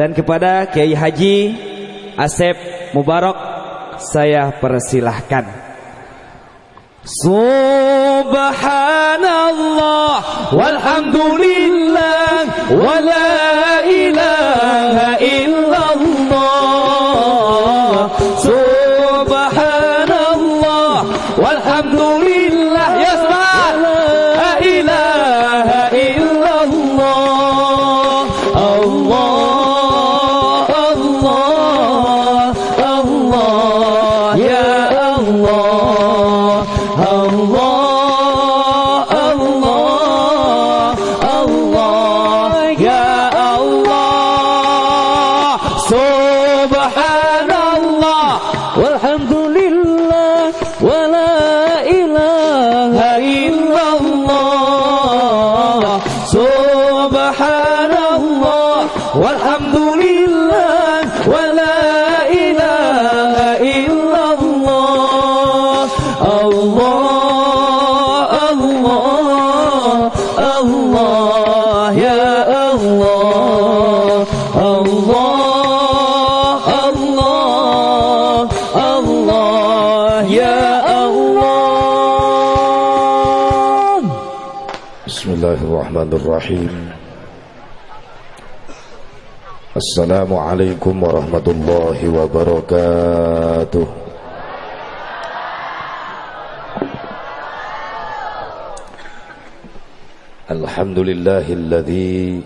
dan kepada Kiai Haji Asep Mubarak saya persilahkan. Subhanallah walhamdulillah wala Assalamualaikum warahmatullahi wabarakatuh Alhamdulillahilladzi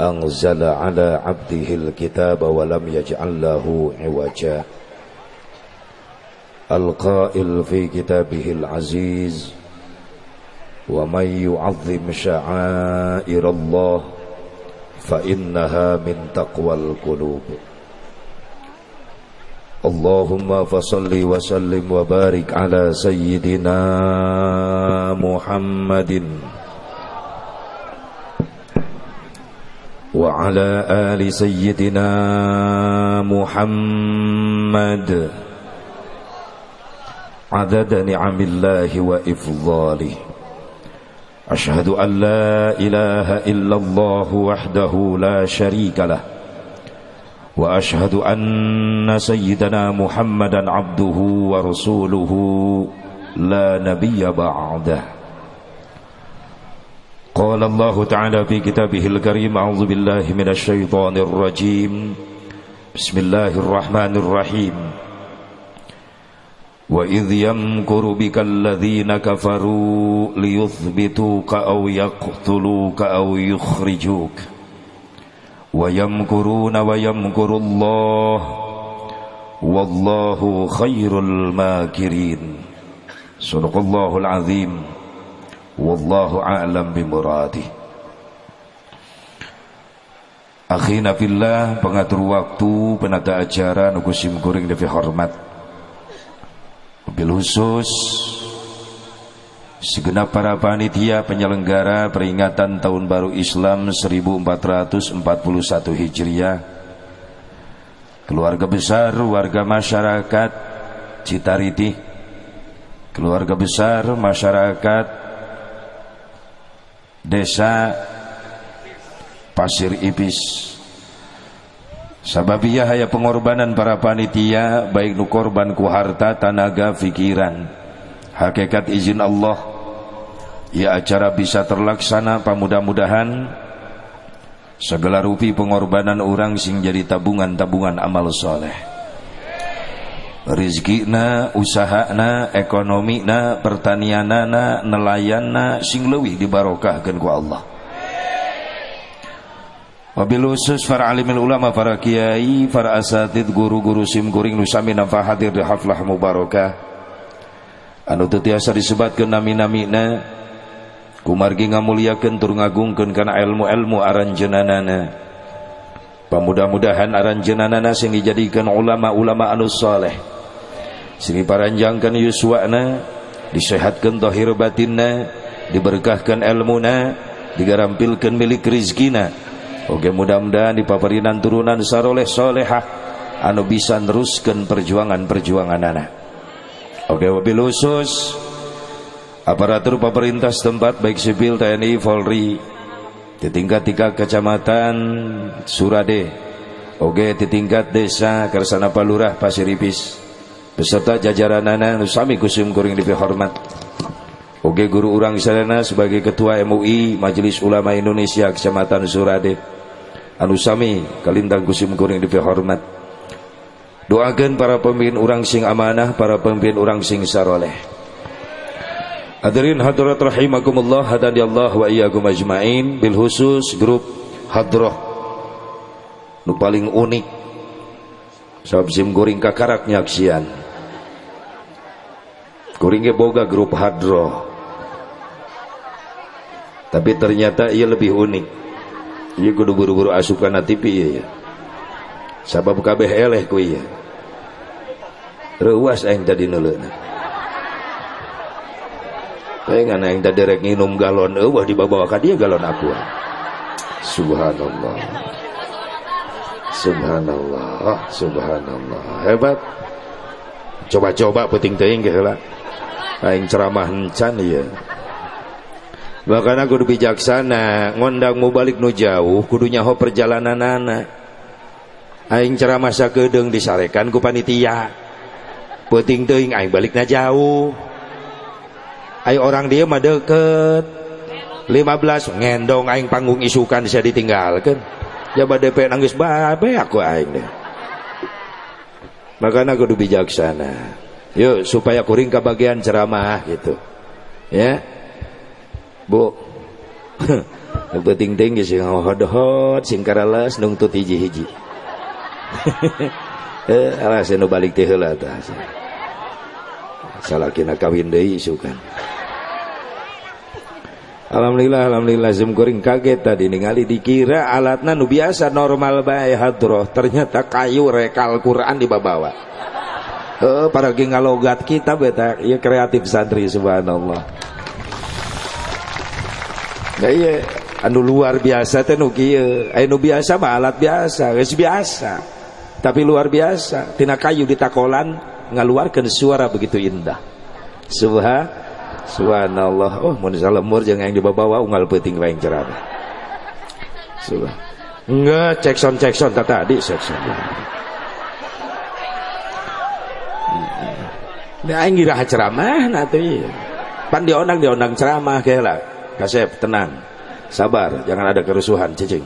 anzala abdihil kitaba wa lam yaj'al lahu iwaja fi kitabihil aziz ومن يعظم شعائر الله فإنها من تقوى القلوب. اللهم فصل وسلم وبارك على سيدنا محمد وعلى آل سيدنا محمد. عدد نعم الله وإفضاله. أشهد أن لا إله إلا الله وحده لا شريك له وأشهد أن سيدنا محمدا عبده ورسوله لا نبي بعده. قال الله تعالى في كتابه الكريم أعوذ بالله من الشيطان الرجيم. بسم الله الرحمن الرحيم. وإذ يمكر بك الذين كفروا ليثبتوك أو يقتلوك أو يخرجوك ويمكرون ويمكر الله والله خير الماكرين صدق الله العظيم والله أعلم بمراده. Akhina fillah pengatur waktu penata acara nukusim kuring devi hormat. Mobil khusus. Segenap para panitia penyelenggara peringatan Tahun Baru Islam 1441 Hijriah. Keluarga besar warga masyarakat Citariti. Keluarga besar masyarakat Desa Pasir Ipis Sababiyah haya pengorbanan para panitia baik nu korban ku harta, tanaga, pikiran. Hakikat izin Allah ya acara bisa terlaksana pamudah-mudahan segala rupi pengorbanan orang sing jadi tabungan-tabungan amal soleh. Rizkina, usahana, ekonomina, pertanianana, nelayanna sing leuwih dibarokahkeun ku Allah. Wabil khusus para alimil ulama, para kiai, para asatid, guru-guru sim kuring nusami nafah hadir di haflah mubarakah. Anu tetiasa disebatkeun nami-namina kumargi ngamuliakeun tur ngagungkeun kana ilmu-ilmu aranjeunanana. Pamudah-mudahan aranjeunanana sing dijadikan ulama-ulama anu saleh. Sing diparanjangkeun yuswana, disehatkeun zahir batinna, diberkahkan ilmuna, digarampilkeun milik rizkina. Oke mudah-mudahan di paparinan turunan saroleh solehah anu bisa neruskan perjuangan-perjuangan anak. Oke wabil khusus aparatur pemerintah setempat baik sipil TNI Polri di tingkat tiga kecamatan Surade. Oge di tingkat desa Kersana Palurah Pasir Ipis beserta jajaranana nu sami kusum kuring dipihormat oge guru urang sadana sebagai ketua MUI Majelis Ulama Indonesia Kecamatan Surade anu sami kalintang kusum kuring dipihormat doakan para pemimpin orang sing amanah para pemimpin orang sing saroleh. Hadirin hadirat rahimakumullah hadani Allah wa iyyakum ajmain. Bil khusus grup hadrah nu paling unik sabab sim goring kakarak nyaksian. Goring ge boga grup hadroh. Tapi ternyata ia lebih unik ia kudu buru-buru asupan TV iya ya sabab kabeh eleh ku iya. Reuas aing tadi neuleuna pengen yang tadi rek minum galon eueuh dibawa ka dia galon aku subhanallah. Subhanallah subhanallah. Hebat. Coba-coba penting teuing ge heula. Aing ceramah encan ieu Bahkan kudu bijaksana ngondang mau balik nu jauh kudu nyaho perjalanan anak. Aing ceramah sakedeung disarekan ku panitia. Penting teuing aing balik na jauh. Ayo orang dia mah deket. 15 ngendong aing panggung isukan bisa ditinggalkan jaba DP nangis babe aku aing deh. Makanya aku bijaksana. Yuk supaya kuring ke bagian ceramah gitu. Ya bu. Penting tinggi sih hot sing karalas nungtut hiji-hiji eh alas nu balik teh heula tah salakina kawin deui isukan Alhamdulillah Alhamdulillah zoom kuring kaget tadi ningali dikira alatna nu biasa normal bae hadroh. Ternyata kayu rekal Quran dibawa eh para ngalogat kita beta iya kreatif santri subhanallah iya anu luar biasa teh kieu anu biasa mah alat biasa geus biasa tapi luar biasa tina kayu ditakolan ngaluarkeun suara begitu indah subhanallah Subhanallah. Oh, mun salemur jangan yang dibawa unggal peuting wae cerah. Subhan. Enggak, cek son cek son tadi cek son. Ini aing ceramah nanti. Pan diondang diondang ceramah kayak lah. Kasep tenang. Sabar, jangan ada kerusuhan, cicing.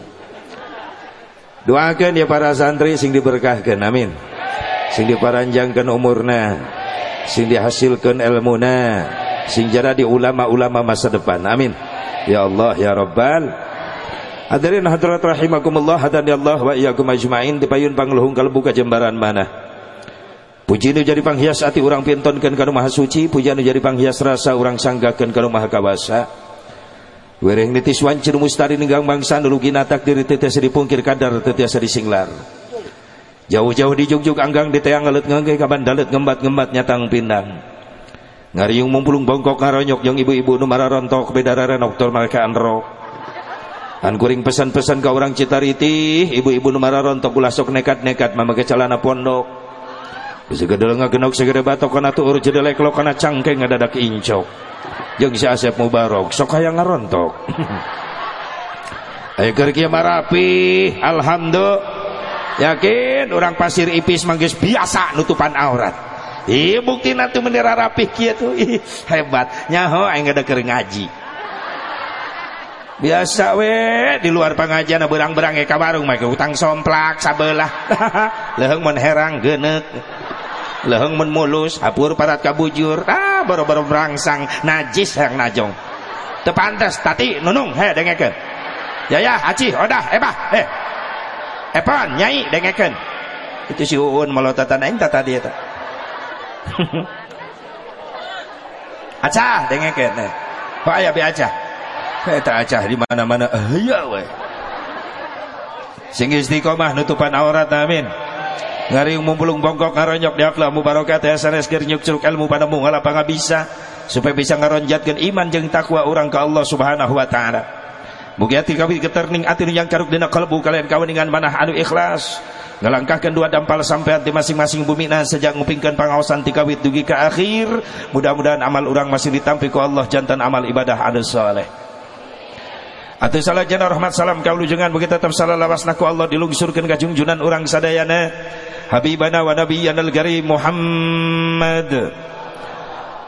Doakan ya para santri sing diberkahkan, amin. Sing diparanjangkan umurna, sing dihasilkan ilmuna, sing jadi ulama-ulama masa depan amin ya Allah ya Rabbal Hadirin hadirat rahimakumullah hadani Allah wa iyyakum ajmain dipayun pangluhung kalbu kajembaran mana Puji nu jadi panghias ati urang pintonkeun kana maha suci puji nu jadi panghias rasa urang sanggakeun kana maha kawasa Wereng nitis wancir mustari ninggang bangsa nulugi natak diri tetiasa dipungkir kadar tetiasa disinglar Jauh-jauh di anggang di teang ngalet ngengge kaban dalet ngembat-ngembat nyatang pindang Ngariung mumpulung bongkok ngaronyok yang ibu-ibu nu mararontok bedararen dokter mereka anrok. An kuring pesan-pesan ke orang Citariti, ibu-ibu nu mararontok ulah sok nekat-nekat mamakai celana pondok. Bisa gedel ngagenok segede batok kana tuur jedelek lo kana cangkeng ngadadak incok. Jeung si Asep Mubarok. Sok hayang ngarontok. Ayo keur kieu marapi, alhamdulillah. Yakin orang pasir ipis manggis biasa nutupan aurat. Iya bukti nanti menira rapih kia tuh. Ih, hebat. Nyaho aing ada kering ngaji. Biasa we di luar pengajian berang-berang ke warung mereka utang somplak sabelah. Leheng men herang genek leheng men mulus hapur parat kabujur ah baru-baru berangsang najis yang najong tepantas tati nunung he dengeken ya ya aci odah ebah eh epan nyai dengeken itu si uun melotatan aing tata dia tak Acah dengekeun teh. Pak aya be acah. Eta acah di mana-mana aya we. Sing istiqomah nutupan aurat amin. Ngariung mumpulung bongkok ngaronyok di akhlak mubarokat ya sanes keur nyukcuk ilmu padamu ngalapang bisa supaya bisa ngaronjatkeun iman jeung takwa orang ke Allah Subhanahu wa taala. Mugi ati kawin keterning ati yang karuk dina kalbu kalian kawin dengan manah anu ikhlas. Ngelangkahkan dua dampal sampai di masing-masing bumi nah sejak ngupingkan pengawasan tikawit dugi ke akhir. Mudah-mudahan amal orang masih ditampi ku Allah jantan amal ibadah ada soleh Atau salah jana rahmat salam kau jangan begitu tetap salah lawas naku Allah dilungsurkan ke junjunan orang sadayana Habibana wa nabiyyana al-karim Muhammad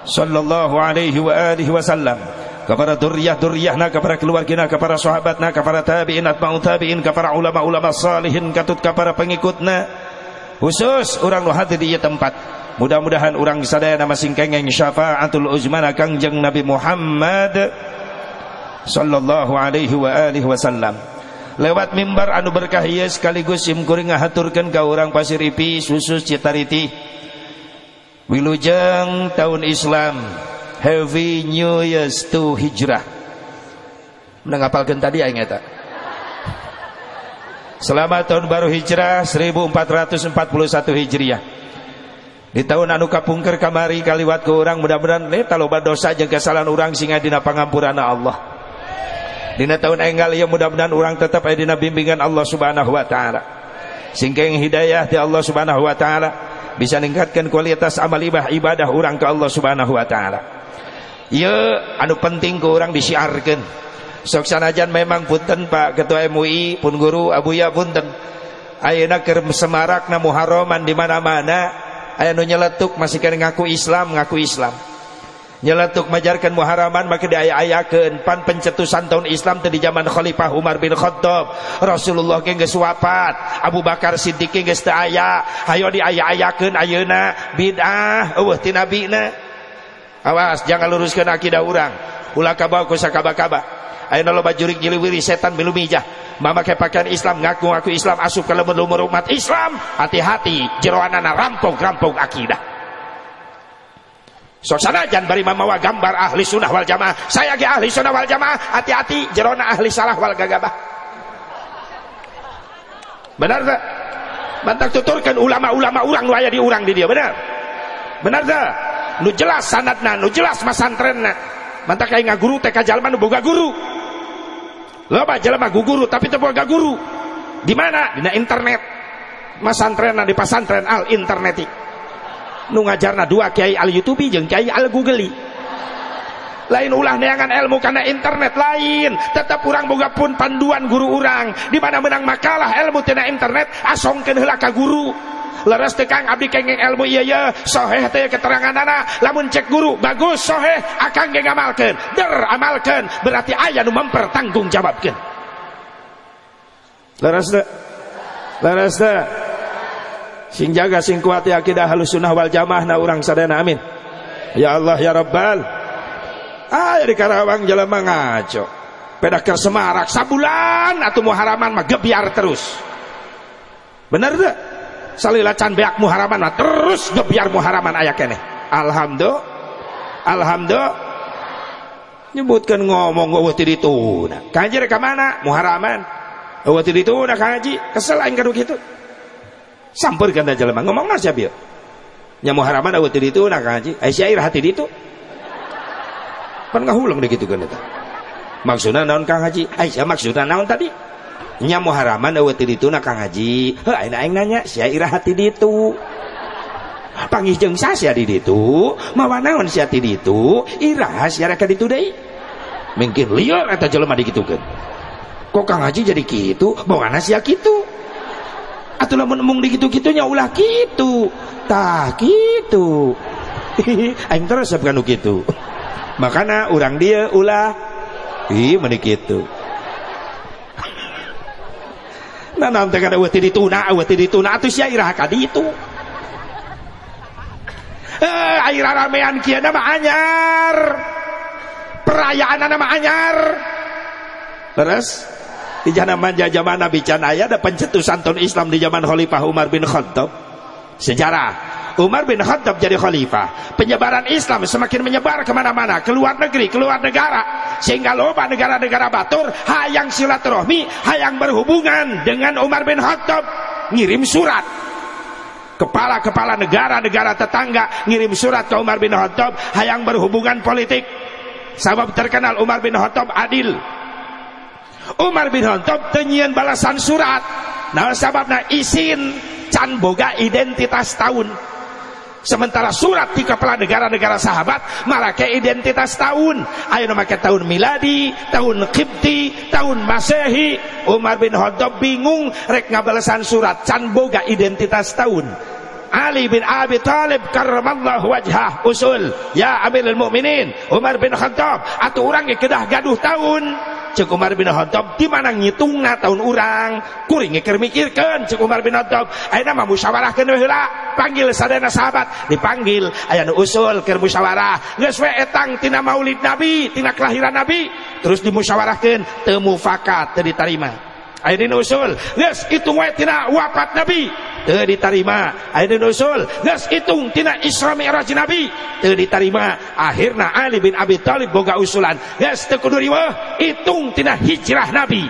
sallallahu alaihi wa alihi wasallam kepada duriyah-duriyahna kepada keluargina kepada sahabatna kepada tabi'in atba'u tabi'in kepada ulama-ulama salihin katut kepada pengikutna. Khusus orang hadir di tempat. Mudah-mudahan orang sadaya nama singkengeng syafaatul uzmana kangjeng Nabi Muhammad sallallahu alaihi wa alihi wasallam. Lewat mimbar anu berkah ieu sekaligus sim kuring ngahaturkeun ka urang Pasir Ipi susus Citariti wilujeng tahun Islam Happy New Year's to Hijrah. Menang apalkan tadi aing eta? Selamat tahun baru Hijrah 1441 Hijriah. Di tahun anu kapungker kamari kaliwat ke orang mudah-mudahan eta loba dosa jeung kesalahan urang singa dina pangampuran Allah Dina tahun enggal ya mudah-mudahan orang tetap ada dina bimbingan Allah Subhanahu wa taala. Singkeng hidayah di Allah Subhanahu wa taala bisa meningkatkan kualitas amal ibadah ibadah orang ke Allah Subhanahu wa taala. Ya anu penting ke orang disiarkan. Sok sanajan memang punten Pak Ketua MUI pun guru Abuya punten. Ayeuna keur semarakna Muharraman di mana-mana aya nu nyeletuk masih ngaku Islam ngaku Islam nyeletuk majarkan muharaman maka diaya-ayakeun pan pencetusan tahun Islam tadi zaman Khalifah Umar bin Khattab. Rasulullah ke geus Abu Bakar Siddiq ke geus teu aya. Hayo diaya-ayakeun ayeuna bid'ah eueuh ti nabina awas jangan luruskan akidah urang. Ulah kabawa ku sakaba-kaba ayeuna loba jurik jiliwiri setan milu mijah. Memakai pakaian Islam ngaku-ngaku Islam asup ke lemur-lemur umat Islam. Hati-hati jeroanana rampung-rampung akidah Sosana jangan bari mamawa gambar ahli sunnah wal jamaah. Saya ge ahli sunnah wal jamaah. Hati-hati jerona ahli salah wal gagabah. Benar tak? Mantak tuturkan ulama-ulama urang nu aya di urang di dia, benar? Benar tak? Nu jelas sanadna, nu jelas masantrenna. Mantak kayak ngaguru teh ka jalma nu boga guru. Loba jalma guguru tapi teu boga guru. Di mana? Dina internet. Masantrenna di pasantren al interneti nu ngajarna dua kiai al youtube jeung kiai al google lain ulah neangan ilmu karena internet lain. Tetap kurang boga pun panduan guru urang. Di mana menang makalah ilmu tina internet asongkeun heula ka guru. Leres tekang abdi kengeng ilmu iya iya. Soheh teh keterangan anak lamun cek guru bagus soheh. Akan ge ngamalkeun. Der amalkeun. Berarti aya nu mempertanggung jawabkeun leres teh. Leres teh sing jaga sing ya akidah halus sunnah wal jamaah. Na urang sadana amin. Ya Allah ya Rabbal. Ah di Karawang jelema ngaco. Peda ke Semarak sabulan atau muharaman mah gebiar terus. Bener tuh salila can beak muharaman mah terus gebiar muharaman aya keneh. Alhamdulillah. Alhamdulillah. Nyebutkan ngomong eueuh ti dituna. Kaji rek mana? Muharaman eueuh ti dituna kaji kesel aing kadu kitu samperkan aja lemah ngomong nasi biar nyamu haraman awet itu nak ngaji. Aisyah air hati itu. Pan ngahulang deh gitu kan itu maksudnya naon kang haji aisyah maksudnya naon tadi? Nyamu haraman awet itu nak haji heh aing aing nanya si air hati itu. Panggih jeng sia di itu. Mawa naon sia di itu? Irah sia reka ditu deui mungkin liar eta jelema digitukeun. Kok kang haji jadi gitu? Bawa sia gitu atau lamun emung di gitu-gitunya ulah gitu. Tak gitu. Aing terus bukan gitu. Makanya orang dia ulah ih menik gitu nah nanti kada wati dituna wati dituna atuh sia irah ka ditu. Eh air ramean kieu nama anyar. Perayaan nama anyar. Terus di zaman zaman Nabi Can ayat ada pencetusan tahun Islam di zaman Khalifah Umar bin Khattab. Sejarah. Umar bin Khattab jadi khalifah. Penyebaran Islam semakin menyebar ke mana-mana. Ke luar negeri, ke luar negara. Sehingga loba negara-negara batur hayang silaturahmi, hayang berhubungan dengan Umar bin Khattab. Ngirim surat. Kepala-kepala negara-negara tetangga ngirim surat ke Umar bin Khattab hayang berhubungan politik. Sabab terkenal Umar bin Khattab adil Umar bin Khattab tenyian balasan surat. Nah sababna isin can boga identitas tahun. Sementara surat di kepala negara-negara sahabat malah ke identitas tahun. Ayo nama tahun miladi tahun kipti tahun masehi. Umar bin Khattab bingung rek ngabalesan surat can boga identitas tahun. Ali bin Abi Talib karramallahu wajhah usul. Ya amirul mukminin Umar bin Khattab atau orang yang kedah gaduh tahun cek Umar bin Khattab di mana ngitungna tahun urang? Kuring keur mikirkeun cek Umar bin Khattab. Ayeuna mah musyawarahkeun heula. Panggil sadayana sahabat. Dipanggil aya nu usul keur musyawarah. Geus we etang tina maulid nabi tina kelahiran nabi. Terus dimusyawarahkeun teu mufakat teu ditarima. Ayeuna usul. Geus hitung we tina wafat nabi. Teu ditarima Ayeuna usul. Geus hitung tina Isra Mi'raj nabi. Teu ditarima akhirna Ali bin Abi Thalib boga usulan. Geus teu kudu riweuh hitung tina hijrah nabi.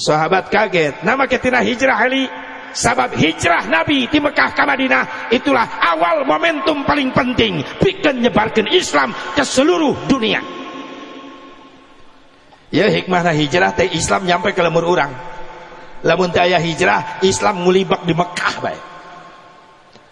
Sahabat kaget nama ketina hijrah Ali? Sabab hijrah Nabi di Mekah ke Madinah itulah awal momentum paling penting. Bikin nyebarkan Islam ke seluruh dunia ya hikmah hijrah teh Islam nyampe ke lemur orang lamun teh hijrah Islam ngulibak di Mekah baik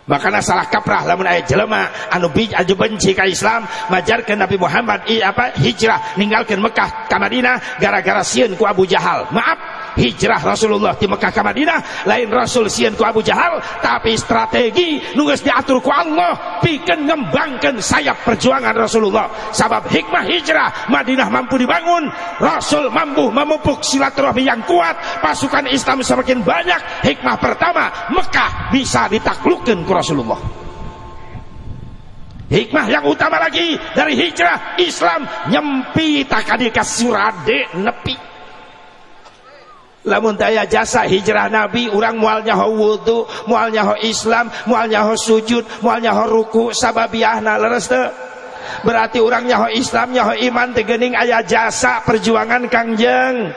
makanya salah kaprah lamun ayat jelema anu bij aju benci ka Islam majarkeun Nabi Muhammad i apa hijrah ninggalkeun Mekah ka Madinah gara-gara sieun ku Abu Jahal. Maaf hijrah Rasulullah di Mekah ke Madinah. Lain Rasul sieun ku Abu Jahal. Tapi strategi nunggus diatur ku Allah. Bikin ngembangkan sayap perjuangan Rasulullah. Sabab hikmah hijrah Madinah mampu dibangun. Rasul mampu memupuk silaturahmi yang kuat. Pasukan Islam semakin banyak. Hikmah pertama Mekah bisa ditaklukkan ku Rasulullah. Hikmah yang utama lagi dari hijrah Islam nyempi takadika surade nepi lamun daya jasa hijrah nabi orang mual nyaho wudu mual nyaho islam mual nyaho sujud mual nyaho ruku sababiahna leres te berarti orang nyaho islam nyaho iman tegening ayah jasa perjuangan kangjeng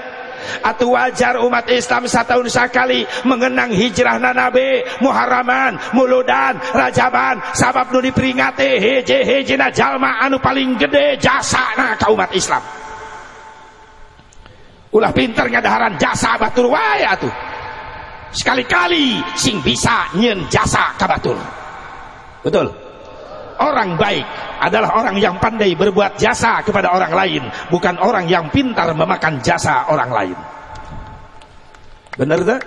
atau wajar umat Islam setahun sekali mengenang hijrah nabi muharaman muludan rajaban sabab nu diperingati heje heje na jalma anu paling gede jasa na umat Islam ulah pinter ngadaharan jasa batur wae atuh. Sekali-kali sing bisa nyen jasa kabatur betul? Orang baik adalah orang yang pandai berbuat jasa kepada orang lain bukan orang yang pintar memakan jasa orang lain. Bener tak?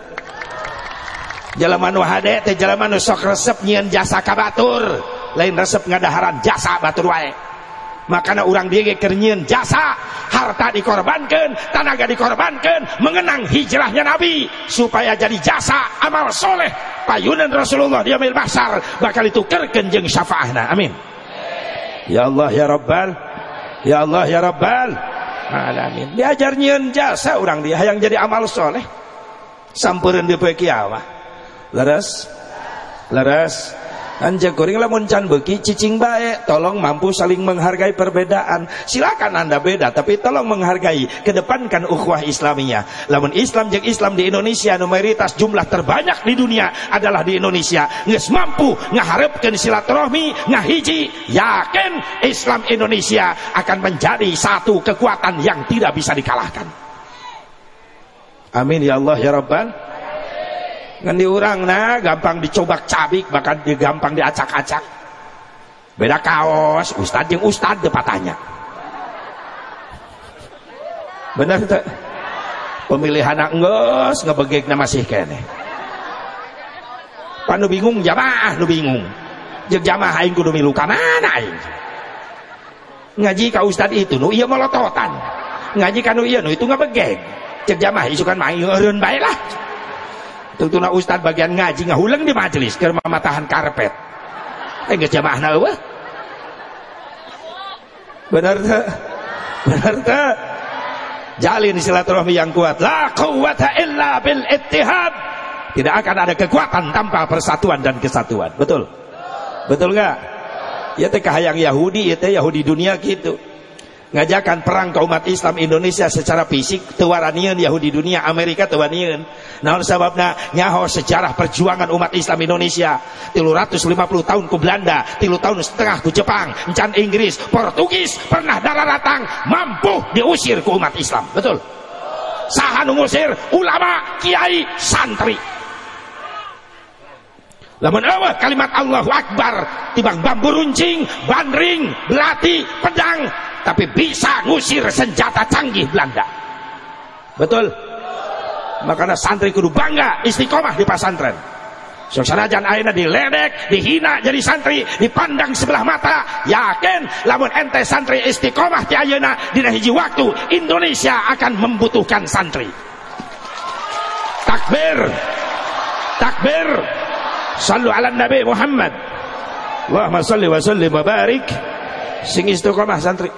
jalaman wahade teh jalaman sok resep nyen jasa kabatur lain resep ngadaharan jasa batur wae makanya orang dia kernyian jasa harta dikorbankan tenaga dikorbankan mengenang hijrahnya Nabi supaya jadi jasa amal soleh. Payunan Rasulullah di amil basar bakal itu kerkenjeng syafaahna amin. Ya Allah ya Rabbal ya Allah ya Rabbal alamin. Diajar nyian jasa orang dia yang jadi amal soleh. Sampurin di pekiawa leres leres Anja goreng lamun can beki cicing baik tolong mampu saling menghargai perbedaan. Silakan anda beda tapi tolong menghargai kedepankan ukhuwah islamiyah lamun Islam yang Islam di Indonesia numeritas jumlah terbanyak di dunia adalah di Indonesia. Nges mampu ngaharapkan silaturahmi ngahiji yakin Islam Indonesia akan menjadi satu kekuatan yang tidak bisa dikalahkan. Amin ya Allah ya Rabbal ngan di orang nah? Gampang dicobak cabik bahkan gampang diacak-acak. Beda kaos. Ustad yang ustad patahnya. Bener itu pemilihan anak nges ngebegek nama sih kene panu bingung? Jamaah nu bingung. Jeung jamaah aing kudu milu ka mana aing? Ngaji ka ustad itu nu iya melototan. Ngaji ka nu nu itu ngabegek jeung jamaah isukan main eureun bae lah Tuna ustad bagian ngaji ngahulang di majelis ke matahan karpet. Eh nggak jamaah nawa. Benar tak? Benar tak? Jalin silaturahmi yang kuat. La quwata illa bil ittihad. Tidak akan ada kekuatan tanpa persatuan dan kesatuan. Betul? Betul nggak? Ya teh kahayang Yahudi, ya teh Yahudi dunia gitu ngajakan perang ke umat Islam Indonesia secara fisik tewaranian Yahudi dunia Amerika tewanian nah sebabnya nyaho sejarah perjuangan umat Islam Indonesia. 350 tahun ke Belanda tilu tahun setengah ke Jepang encan Inggris Portugis pernah darah datang mampu diusir ke umat Islam. Betul? Sahan ngusir? Ulama kiai santri lamun eueuh kalimat Allahu Akbar tibang bambu runcing bandring belati pedang tapi bisa ngusir senjata canggih Belanda betul makanya santri kudu bangga istiqomah di pesantren Sosanajan ayeuna diledek, dihina jadi santri, dipandang sebelah mata, yakin lamun ente santri istiqomah ti ayeuna dina hiji waktu Indonesia akan membutuhkan santri. Takbir. Takbir. Sallu ala Nabi Muhammad. Allahumma salli wa sallim wa barik. Sing istiqomah santri.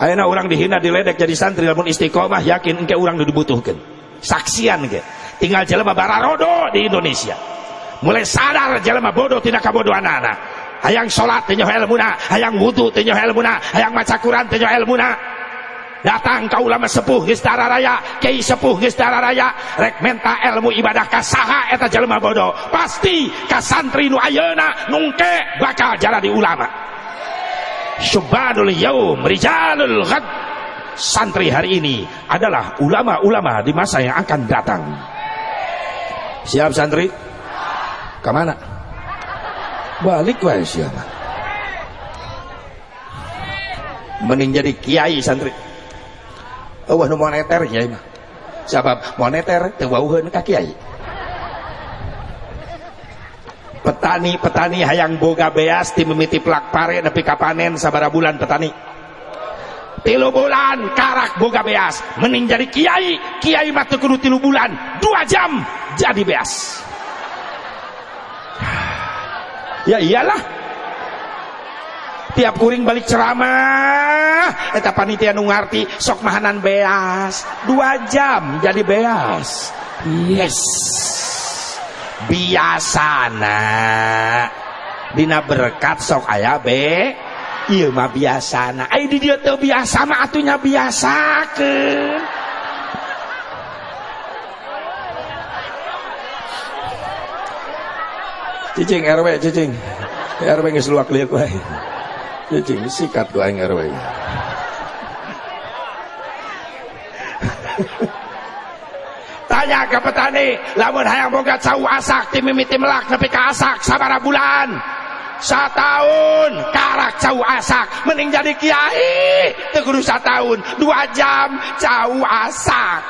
Ayeuna orang dihina diledek jadi santri lamun istiqomah yakin engke urang dibutuhkan. Saksian ke. Tinggal jelema bararodo di Indonesia mulai sadar jelema bodoh tidak kabodoh anak-anak hayang sholat tinyo ilmuna hayang wudhu tinyo ilmuna hayang maca Quran tinyo ilmuna datang ke ulama sepuh geus raya kiai sepuh geus raya rek menta ilmu ibadah kasaha eta jelema bodoh pasti ka santri nu ayeuna nungke bakal di ulama syubbanul yaum rijalul ghad santri hari ini adalah ulama-ulama di masa yang akan datang siap santri Ke mana? Balik wae siapa? Mending kiai santri. Oh, nu moneter ya mah. Sabab moneter teu wauheun ka kiai. Petani-petani hayang boga beas ti mimiti plak pare nepi ka panen sabara bulan petani. Tilu bulan karak boga beas, mending jadi kiai, kiai mah teu kudu tilu bulan, dua jam jadi beas ya iyalah tiap kuring balik ceramah. Eta panitia nu ngarti sok mahanan beas. Dua jam jadi beas. Yes. Biasana. Dina berkat sok ayah be. Iya mah biasana. Ay di dia teu biasa mah atunya biasa ke cicing RW cicing. RW nggak luak lihat cicing sikat ku aing RW tanya ke petani lamun hayang boga cau asak ti mimiti melak nepi ka asak sabara bulan. Satahun karak cau asak mending jadi kiai. Teu kudu satahun dua jam cau asak.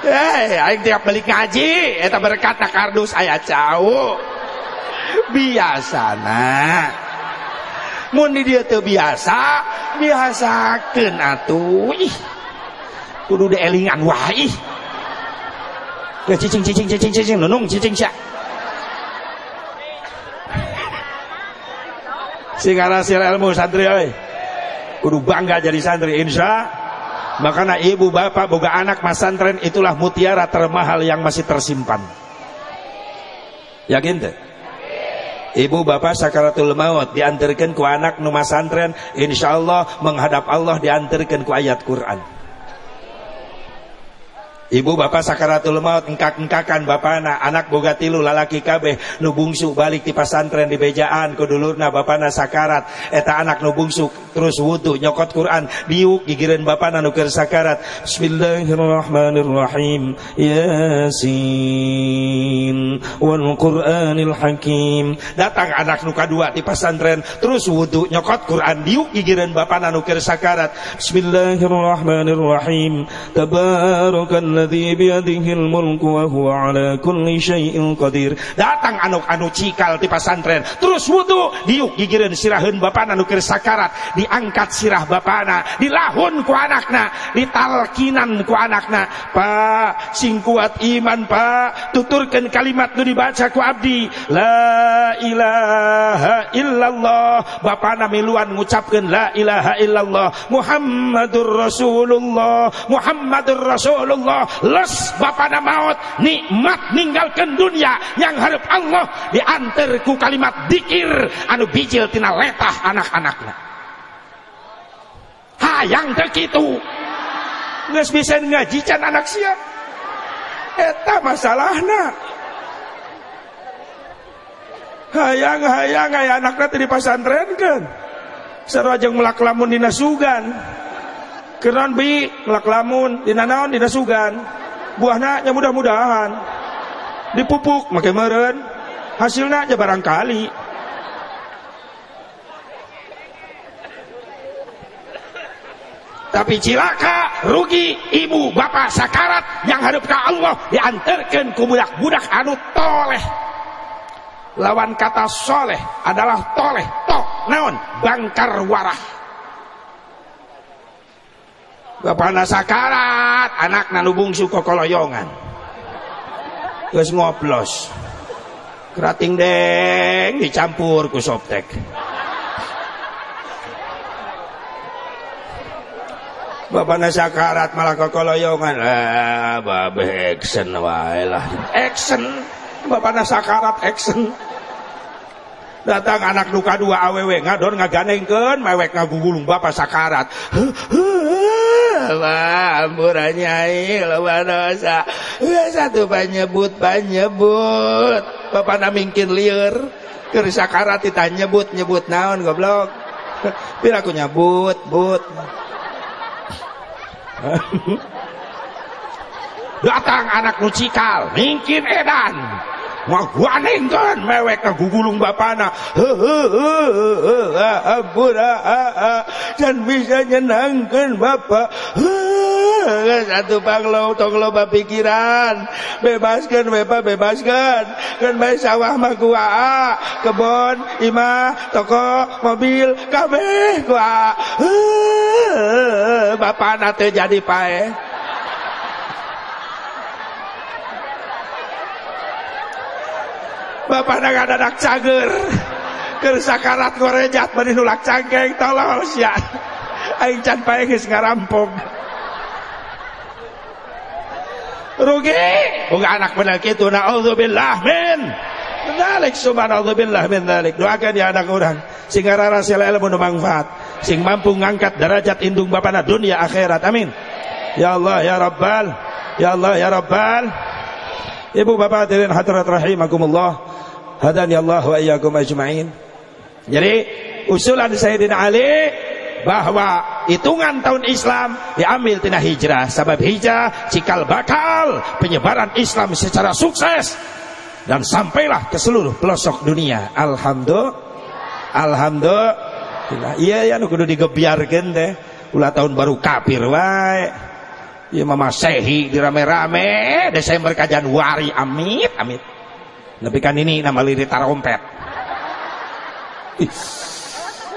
Eh, aing tiap balik ngaji eta berkat kardus aya cau. Biasana mun di dia teu biasa biasakeun atuh ih. Kudu dielingan wae ih. Cicing cicing cicing cicing nunung cicing sia sing hasil ilmu santri euy kudu bangga jadi santri insya. Makanya ibu bapak boga anak mas santren itulah mutiara termahal yang masih tersimpan. Yakin tuh Ibu bapak sakaratul maut diantarkan ku anak nu masantren insyaallah menghadap Allah diantarkan ku ayat Quran Ibu bapak sakaratul maut engkak-engkakan bapana anak. Boga tilu lalaki kabeh. Nu bungsu balik di pasantren di bejaan dulurna bapana sakarat. Eta anak nu bungsu terus wudu nyokot Quran. Diuk gigireun bapana nu keur sakarat. Bismillahirrahmanirrahim. Yasin. Wal Qur'anil Hakim. Datang anak nu kadua di pasantren terus wudu nyokot Quran. Diuk gigireun bapana nu keur sakarat. Bismillahirrahmanirrahim. Tabarakallah alladhi biyadihil mulku wa huwa ala kulli syai'in datang anu-anu cikal di pesantren. Terus wudu diuk gigireun siraheun bapana anu keur sakarat. Diangkat sirah bapana dilahun ku anakna ditalkinan ku anakna. Pak sing kuat iman Pak tuturkan kalimat nu dibaca ku abdi. La ilaha illallah. Bapana miluan ngucapkeun la ilaha illallah. Muhammadur Rasulullah. Muhammadur Rasulullah les bapana maut nikmat ninggalkan dunia yang harap Allah diantar ku kalimat dikir anu bijil tina letah anak-anaknya. Hayang begitu nggak bisa ngaji can anak siap eta masalahna. Hayang-hayang aya anaknya di pesantren kan sarajeng melaklamun dina sugan keran bi ngelak lamun dina naon dina sugan. Buahna nya mudah-mudahan. Dipupuk make meureun. Hasilnya aja barangkali. Tapi cilaka rugi ibu bapak sakarat yang hadap ke Allah diantarkan ke budak-budak anu toleh. Lawan kata soleh adalah toleh tok naon? Bangkar warah bapak sakarat anak nanu bungsu kokoloyongan terus ngoplos kerating deng dicampur ku soptek. Bapak sakarat malah kokoloyongan ah babe action wae lah. Action? Bapak sakarat action? Datang anak luka dua awewe ngadon ngaganengkeun mewek ngagugulung bapak sakarat Wah, ampuran nyai lawan dosa. Satu panyebut panyebut. Bapak namingkin liur. Keur sakarat nyebut nyebut naon goblok. Pira aku nyebut, but. datang anak nucikal mungkin edan ngaguanengkeun mewek ka gugulung bapana. Dan bisa satu panglo tong loba pikiran bebaskan bebaskan. Kan bae sawah mah gua. Kebon imah toko mobil kabeh nate jadi pae Bapak nak anak cager Keur sakarat gorejat bani nulak cangkeng tolong sia. Aing can pae geus ngarampok. Rugi. Boga anak bener kitu naudzubillah min. Dalik subhanallah min dalik. Doakan ya anak orang sing rara ilmu nu manfaat, sing mampu ngangkat derajat indung bapana dunia akhirat. Amin. Ya Allah ya Rabbal. Ya Allah ya Rabbal. Ibu bapak hadirin hadirat rahimakumullah. Hadani Allah wa iyyakum ajma'in. Jadi usulan Sayyidina Ali bahwa hitungan tahun Islam diambil tina hijrah. Sebab hijrah cikal bakal penyebaran Islam secara sukses. Dan sampailah ke seluruh pelosok dunia. Alhamdulillah. Alhamdulillah. Iya ya nu kudu digebiarkeun teh. Ulah tahun baru kafir wae. Ieu mah masehi dirame-rame Desember ka Januari. Amit amit tapi kan ini nama lirik tarompet.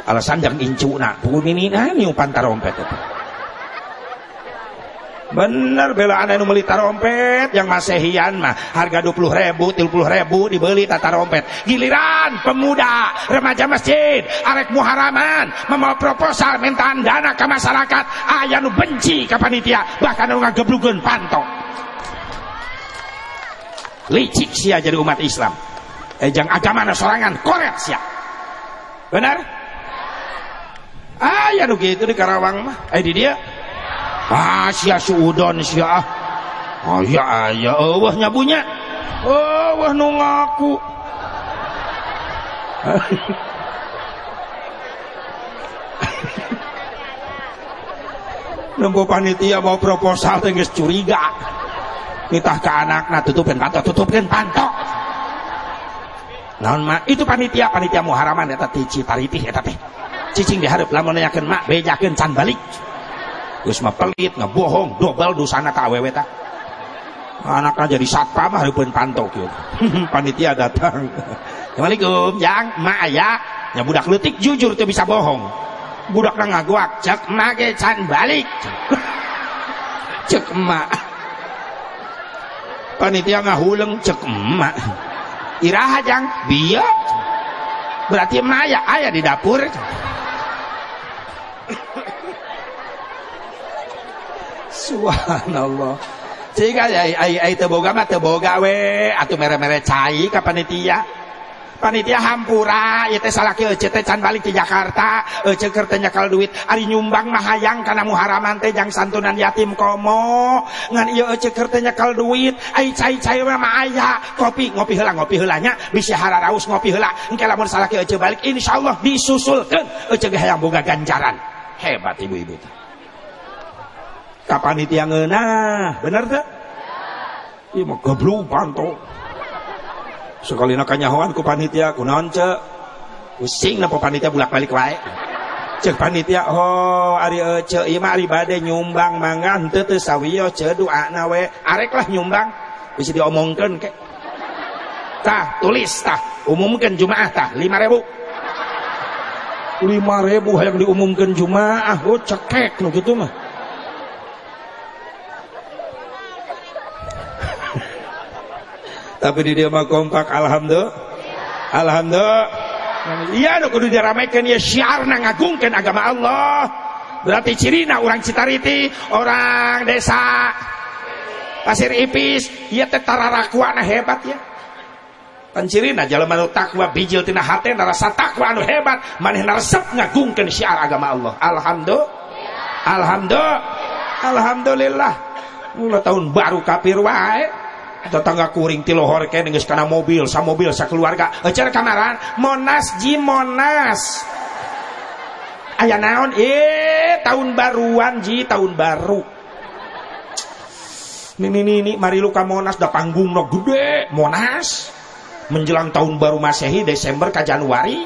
Alasan yang incu nak. Pukul ini nah niupan tarompet itu. Bener bela aneh nu meuli tarompet yang masehian mah harga 20 ribu 30 ribu dibeli tata rompet giliran pemuda remaja masjid arek muharaman membawa proposal mintaan dana ke masyarakat ayah nu benci ke panitia bahkan nu ngageblukeun pantok licik sia jadi umat Islam. Eh, agama sorangan korek sia. Benar? Ah ya nu gitu di Karawang mah. Eh di dia? Ah sia suudon sia. Ah oh ya ya Allah nyabunya. Oh wah nu ngaku Nunggu panitia mau proposal tengges curiga nitah ke anak nah tutupin pantok tutupin pantok. Naon mak itu panitia panitia muharaman eta tici taritih eta teh cicing diharap lamun nanyakeun mak bejakeun can balik. Geus mah pelit ngebohong dobel dosana ka awewe ta anaknya jadi satpam hareupeun pantok kieu panitia datang. Assalamualaikum yang mak ya. Budak letik jujur tuh bisa bohong. Budak ngaguak cek mak can balik. Cek mak panitia ngahuleng cek emak. Iraha jang. Biya berarti emak aya aya di dapur. Subhanallah. Sehingga ai ai ai teboga mah teboga we. Atuh mere-mere cai ka panitia panitia hampura ece teh can balik ke Jakarta ece keur teh nyakal duit ari nyumbang mah hayang kana muharaman teh jang santunan yatim komo. Ngan ieu ece keur teh nyakal duit ai cai-cai mah aya kopi ngopi heula ngopi heula nya bisi hararaus ngopi heula. Engke lamun salaki ece balik insyaallah disusulkeun ece ge hayang boga ganjaran. Hebat ibu-ibu kapanitia ngeunah bener teh? Ieu mah goblok panto sekali nak kanyahoan ku panitia ku naon cek pusing na panitia bulak balik wae. Cek panitia oh ari cek ieu mah ari bade nyumbang mangga henteu teu sawiyo cek doana we. Arek lah nyumbang. Bisa diomongkeun ke? Tah tulis tah. Umumkan jumaah tah. 5000 5000 hayang diumumkan jumaah. Oh cekek nu gitu mah tapi di dia mah kompak alhamdulillah. Alhamdulillah. Iya nu kudu diramekeun ya syiarna ngagungkeun agama Allah. Berarti cirina orang Citariti orang desa Pasir Ipis ieu teh tararakuana hebat ya. Pan cirina jalma nu takwa bijil tina hate rasa takwa anu hebat. Manehna resep ngagungkeun syiar agama Allah. Alhamdulillah. Alhamdulillah. Alhamdulillah. Mulai tahun baru kafir wae tetangga kuring tilohor kayak nengis karena mobil sa mobil sa keluarga. Ecer kamaran monas ji monas. Ayah naon? Eh tahun baruan ji tahun baru. Ini ini ini mari luka monas da panggung no gede monas. Menjelang tahun baru masehi Desember ke Januari.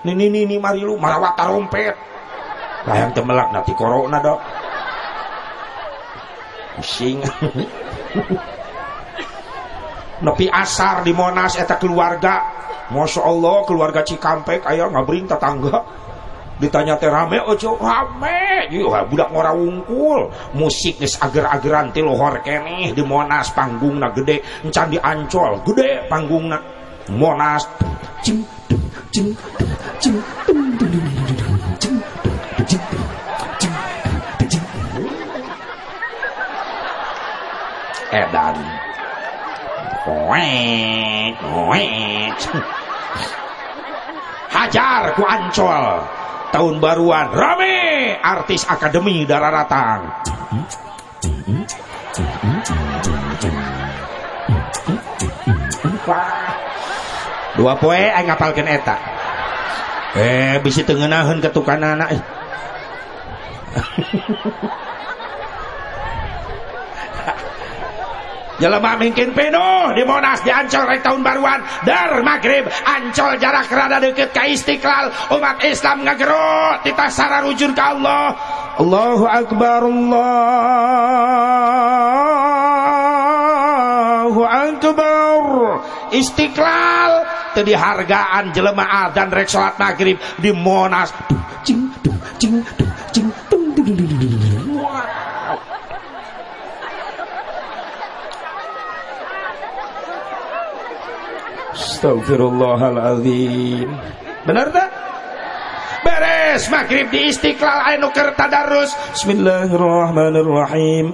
Ini ini ini mari lu marawat tarompet layang temelak nanti corona dok. Pusing nepi asar di Monas eta keluarga. Masya Allah keluarga Cikampek ayah ngabring tetangga. Ditanya teh rame ojo? Rame. Yuh, budak ngora wungkul. Musik nis ager-ageran ti lohor keneh di Monas panggung na gede. Encan di Ancol gede panggung na Monas cing cing cing. Edan Wek, wek. Hajar ku ancol. Tahun baruan rame artis akademi dararatang. Dua poe aing ngapalkeun eta. Eh bisi teu ngeunaheun ketukanana. jelema mungkin penuh di Monas di Ancol rek tahun baruan. Dar maghrib Ancol jarak rada deket ke Istiqlal. Umat Islam ngagerot kita sararujun ke Allah. Allahu Akbar Allahu Akbar. Istiqlal tadi hargaan jelema dan rek salat maghrib. Di Monas cing cing cing Astagfirullahaladzim Benar tak? Beres maghrib di istiqlal Ayo nuker tadarus Bismillahirrahmanirrahim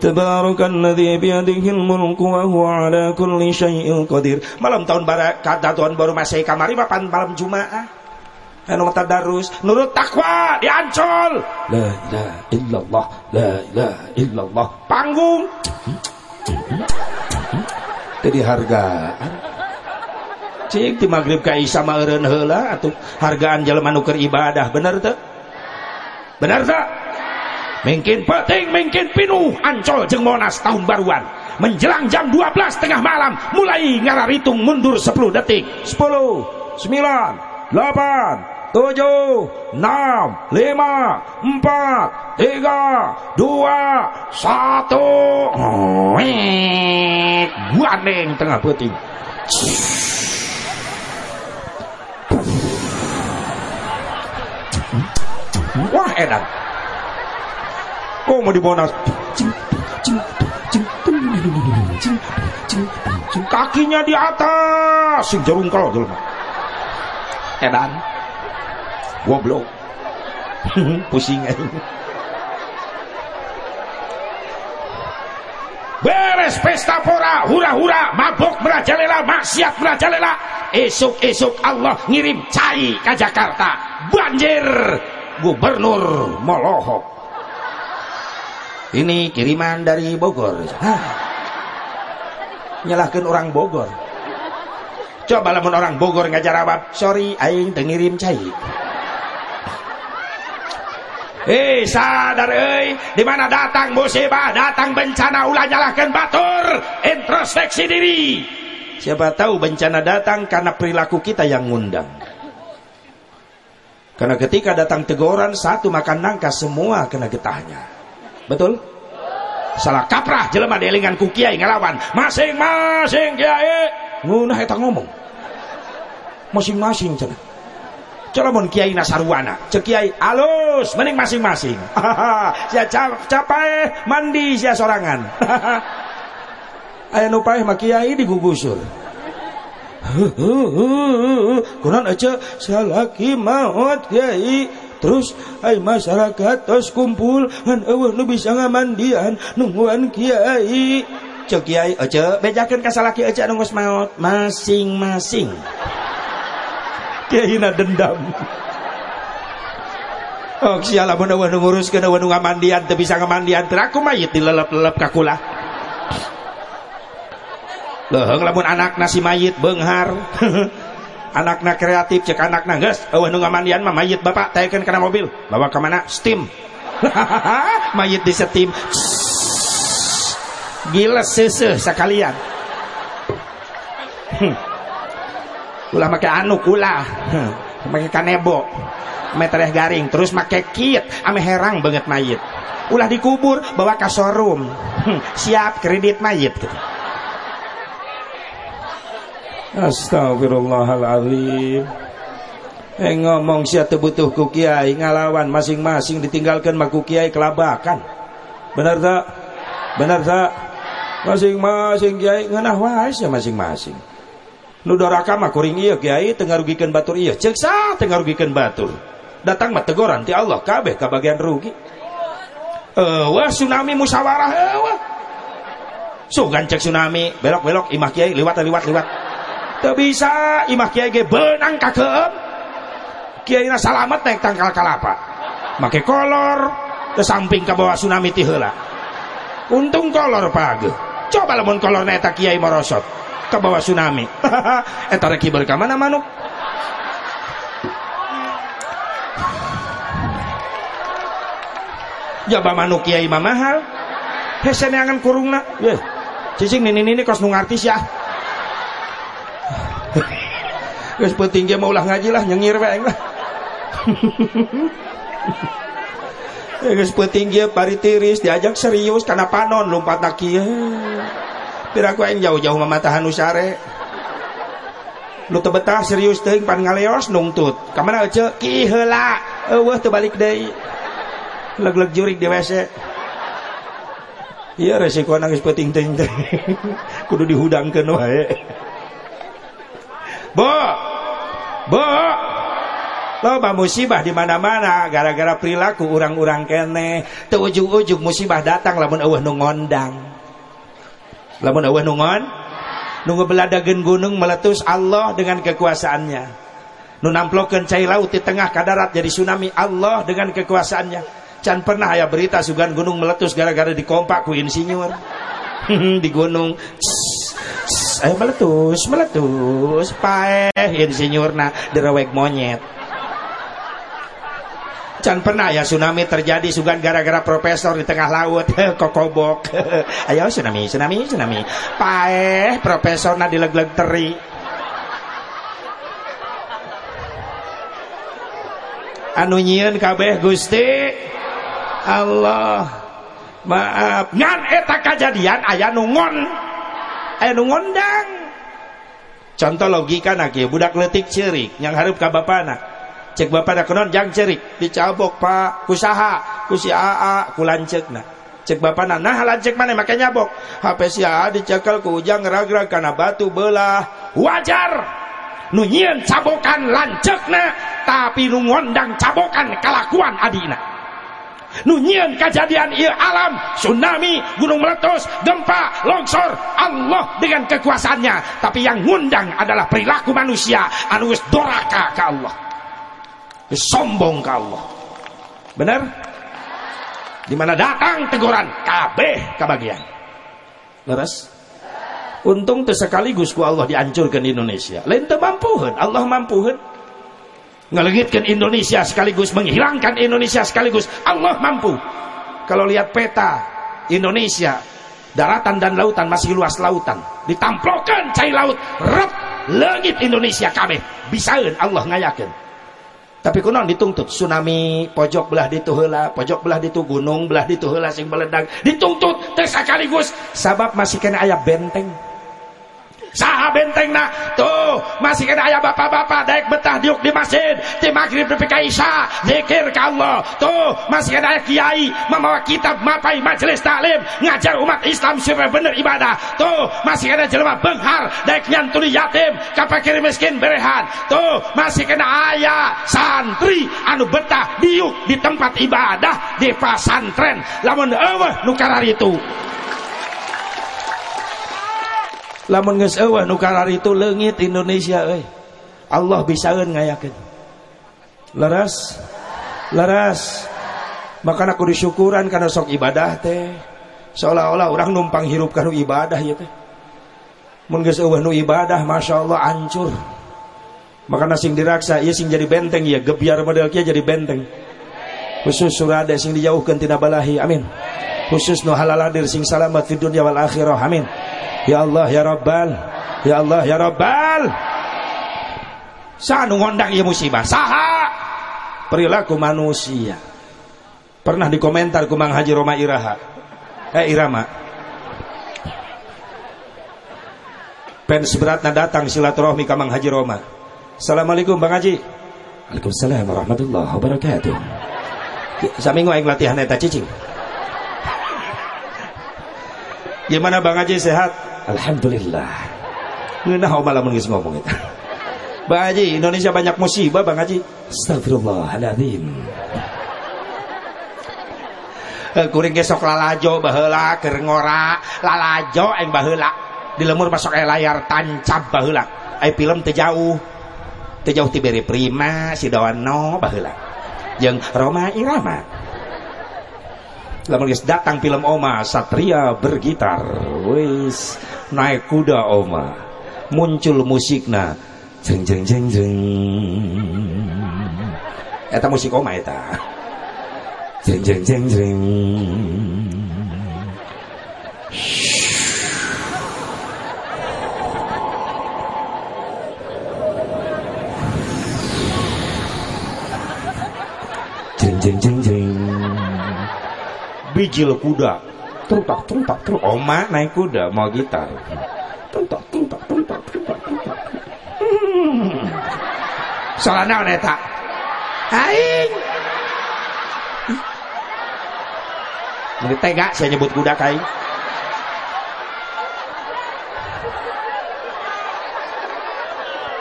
Tabarakalladzi biyadihil mulku wa huwa ala kulli syai'in qadir. Malam tahun baru kata tahun baru masih kamari mapan malam Jumaah. Anu tadarus nurut takwa di Ancol. La ilaha illallah, la ilaha illallah. Panggung. Jadi hargaan cik di maghrib ka Isa meureun heula atuh. Hargaan jelema nu ibadah. Bener teu bener teu mungkin penting mungkin pinuh ancol jeung monas tahun baruan. Menjelang jam 12 tengah malam mulai ngararitung mundur 10 detik. 10 9 8 tujuh, enam, lima, empat, tiga, dua, satu. Gua neng tengah peting. Wah edan. Kok mau di Monas? Kakinya di atas, sing jerungkel jelema. Edan. Goblok. Pusing beres pesta pora hura-hura mabok merajalela maksiat merajalela esok-esok Allah ngirim cai ke Jakarta banjir gubernur Molohok ini kiriman dari Bogor. Nyalahkan orang Bogor. Coba lamun orang Bogor nggak jawab sorry aing tengirim cai. Hei sadar euy, di mana datang musibah, datang bencana ulah nyalahkan batur, introspeksi diri. siapa tahu bencana datang karena perilaku kita yang ngundang karena ketika datang teguran satu makan nangka semua kena getahnya. Betul? Salah kaprah jelema delingan ku kiai ngelawan masing-masing kiai. Ngunah eta ngomong. Masing-masing cenah. Colomun kiai nasarwana cek kiai alus mending masing-masing. Sia capai mandi sia sorangan. Aya nu paeh mah kiai digugusur kunaon aja salaki maut kiai. Terus ay masyarakat tos kumpul. Ngan eueuh nu bisa ngamandian nungguan kiai. Cek kiai aja. Bejakeun ka salaki aja nu maut. Masing-masing. Kiai dendam. Oh, sialah mun eueuh nu nguruskeun eueuh ngamandian teu bisa ngamandian. Teu aku mayit dilelep-lelep ka kula. Leuheung lamun anak nasi mayit beunghar. anakna kreatif cek anakna geus. Eueuh nu ngamandian mah mayit bapak taekeun kana mobil. Bawa ke mana? Steam. Mayit di steam. Gila seuseuh sekalian. Ulah make anu kula make kanebo. Metereh garing terus make kit ame herang banget mayit. Ulah dikubur bawa ke showroom. Siap kredit mayit. Astagfirullahaladzim Eh ngomong siapa butuh ku kiai ngalawan masing-masing ditinggalkan maku kiai kelabakan. Benar tak? Benar tak? Masing-masing kiai ngenah wae ya masing-masing. Nu doraka mah kuring iya kiai tengah rugikan batur. Iya cek sah tengah rugikan batur. Datang mah teguran ti Allah kabeh kabagian rugi. Wah tsunami musyawarah wah sugan cek tsunami. Belok-belok imah kiai liwat liwat liwat teu bisa imah kiai ge benang kakeem kiai na salamet naik tangkal kalapa make kolor ke samping ke bawah tsunami ti heula. Untung kolor page. Coba lamun kolor eta kiai morosot ke bawah tsunami. Eta rek kiber ka mana manuk? Jaba manuk kiai mah mahal. Hese neangan kurungna. Ye cicing nini nini kos nu ngartis ya geus penting ge mau ulah ngaji lah nyengir we lah geus penting ge pari tiris diajak serius karena panon lompat nak kieu piraku aing jauh-jauh mamatahan usare lu teu betah serius teuing pan ngaleos nungtut ka mana ece ki heula. Eueuh teu balik deui leg-leg jurik di WC iya resiko nangis peting ting teh. Kudu dihudangkeun wae bo! Bo! Loba musibah di mana-mana gara-gara perilaku orang-orang kene. Teu ujug-ujug musibah datang lamun eueuh nu ngondang. Lamun eueuh nungon nunggu beladageun gunung meletus Allah dengan kekuasaannya. Nu namplokeun cai laut di tengah kadarat jadi tsunami Allah dengan kekuasaannya. Can pernah aya berita sugan gunung meletus gara-gara dikompak ku insinyur di gunung. Ayo meletus meletus paeh insinyurna direwek monyet. Can pernah ya tsunami terjadi sugan gara-gara profesor di tengah laut kokobok. Ayo tsunami tsunami tsunami. Paeh profesor na dileg-leg teri. Anu kabeh Gusti. Allah maaf. Ngan eta kejadian aya nungon aya nu ngondang. Contoh logika nak budak letik cerik yang harap bapana cek bapak nak kenon jang cerik dicabok pak. Kusaha kusi aa kulancek cek bapak nah lancek mana makanya nyabok. HP si aa dicekal ku ujang ngerag-rag karena batu belah. Wajar! Nunyian cabokan lancek nah tapi nu ngondang cabokan kelakuan adina nunyian kejadian ia alam tsunami gunung meletus gempa longsor. Allah dengan kekuasaannya. Tapi yang ngundang adalah perilaku manusia. Anu doraka ke Allah. Sombong ke Allah. Benar? Di mana datang teguran? Kabeh kebagian leres? Untung tuh sekaligus ku Allah dihancurkan di Indonesia. Lain mampuhan Allah mampuhan ngelegitkan Indonesia sekaligus menghilangkan Indonesia sekaligus Allah mampu. Kalau lihat peta Indonesia daratan dan lautan masih luas lautan. Ditamplokan cai laut rep langit Indonesia kabeh. Bisaeun Allah ngayakeun tapi kunon dituntut? Tsunami pojok belah ditu heula pojok belah ditu gunung belah ditu sing meledak dituntut teh sekaligus. Sabab masih kena ayat benteng saha benteng na tuh masih kena ayah bapak-bapak. Daik betah diuk di masjid. Di maghrib di Isya. Zikir ke Allah. Tuh masih kena ayah kiai. Membawa kitab mapai majelis taklim ngajar umat Islam supaya bener ibadah. Tuh masih kena jelema benghar. Daik nyantuli yatim. Kapakir miskin berehan. Tuh masih kena ayah santri. Anu betah diuk di tempat ibadah. Di pasantren lamun eueuh nu itu lamun geus eueuh nu itu leungit Indonesia euy. Allah bisaeun ngayakeun. Leres leres. Maka aku disyukuran karena sok ibadah teh. Seolah-olah orang numpang hirup kanu ibadah ya teh. Mun geus eueuh nu ibadah Masya Allah hancur maka sing diraksa ieu sing jadi benteng ya gebiar model kia jadi benteng. Khusus surade sing dijauhkeun tina balahi amin. Khusus nu halaladir sing salamat di dunia wal akhirah amin Ya Allah ya Rabbal. Ya Allah ya Rabbal. Sanu ngondang ya musibah. Saha? Perilaku manusia. Pernah dikomentar kumang Haji Roma Iraha. Eh Irama. Pen seberatnya datang silaturahmi kamang Haji Roma. Assalamualaikum Bang Haji. Waalaikumsalam warahmatullahi wabarakatuh. Saminggu aing latihan eta cicing. Gimana Bang Haji? Sehat? Alhamdulillah. Ngeunah malah geus ngomong itu. Bang Haji, Indonesia banyak musibah Bang Haji. Astagfirullahaladzim. Eh, kuring gesok lalajo baheula keur ngora lalajo aing baheula di lemur masuk aya layar tancap baheula ai film teu jauh teu jauh ti beri prima si dawano baheula jeung Roma Irama lamun geus datang film Oma Satria bergitar wis naik kuda oma. Muncul musikna jeng jeng jeng jeng. Eta musik oma eta. Jeng jeng jeng jeng. Jeng jeng jeng jeng. Bijil kuda truntak truntak truk oma naik kuda mau gitar. Truntak truntak truntak truntak truntak hmm. soalnya neta aing. Ini tega saya nyebut kuda kai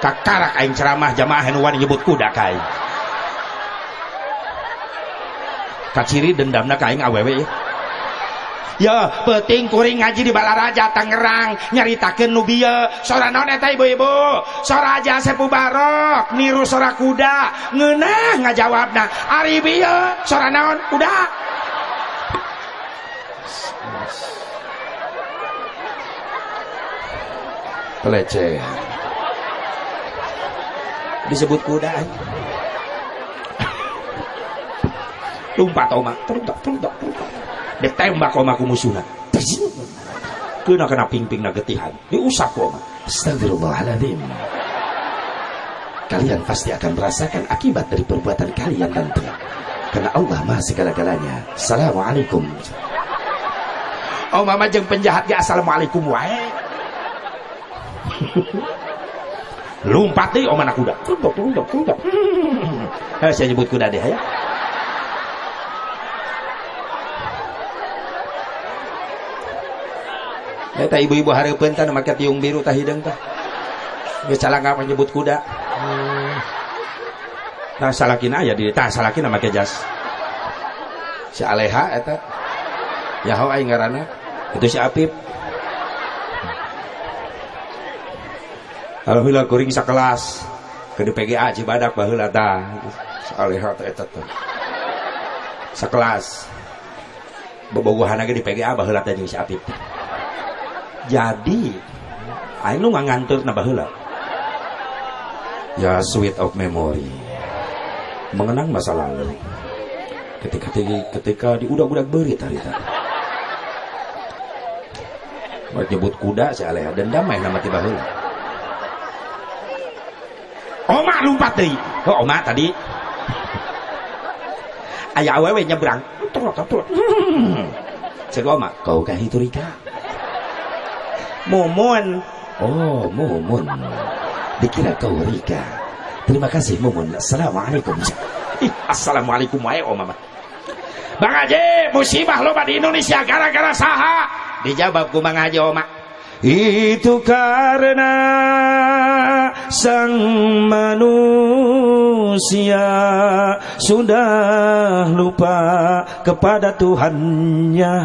kakarak aing ceramah jamaah henuan nyebut kuda kai kaciri dendamna kaing awewe ya ya peting kuring ngaji di Balaraja Tangerang. Nyaritakan Nubia sora non eta ibu-ibu? Sora aja sepu barok. Niru sora kuda. Ngenah ngajawab nah aribia sora naon? Kuda. pelecehan. Disebut kuda. Tumpah toma. Teruntak teruntak teruntak ditembak oma ku musuhna kena kena ping-ping getihan. Diusap oma astagfirullahaladzim kalian pasti akan merasakan akibat dari perbuatan kalian nanti karena Allah maha segala-galanya. Assalamualaikum. Oh mama jeng penjahat ya assalamualaikum wae. Lompat deh om anak kuda. Tunduk tunduk tunduk hmm. saya nyebut kuda deh ya Eta ibu-ibu hari tah make tiung biru tah hideung tah. Geus calangka menyebut kuda. Hmm. Nah salakina aya di tah salakina make jas. Si Aleha eta. Ya hau aing ngaranna. Itu si Apip. Alhamdulillah kuring sakelas ke di PGA Cibadak baheula tah. Si Aleha teh eta teh. Sakelas. Bobogohan lagi di PGA baheula teh jeung si Apip jadi aing nggak ngantur baheula ya sweet of memory mengenang masa lalu ketika ketika, ketika di udah berit hari tadi Mau nyebut kuda si Aleh dan damai nama tiba heula. Oma lompat deui. Oh, Oma tadi. Aya awewe nyebrang. Trot trot. Hmm. Cek Oma, kau kah itu Rika? Mumun. Oh, Mumun. Dikira kau Rika. Terima kasih Mumun. Assalamualaikum. Ih, Assalamualaikum wae Oma mah. Bang Haji, musibah loba di Indonesia gara-gara saha? Dijawab ku Bang Haji Oma. Itu karena sang manusia sudah lupa kepada Tuhannya.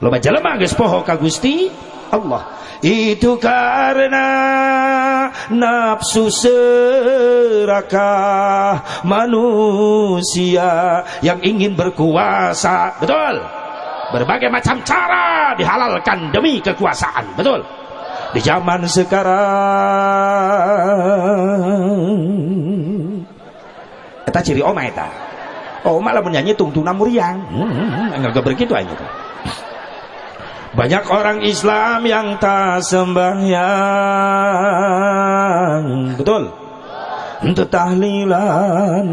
Loba jelema geus poho ka Gusti Allah. Itu karena nafsu serakah manusia yang ingin berkuasa. Betul? Berbagai macam cara dihalalkan demi kekuasaan. Betul? Di zaman sekarang. Eta ciri oma eta. Oma lah menyanyi tungtuna muriang. Hmm, hmm, enggak begitu aja tuh. Banyak orang Islam yang tak sembahyang. Betul? Untuk tahlilan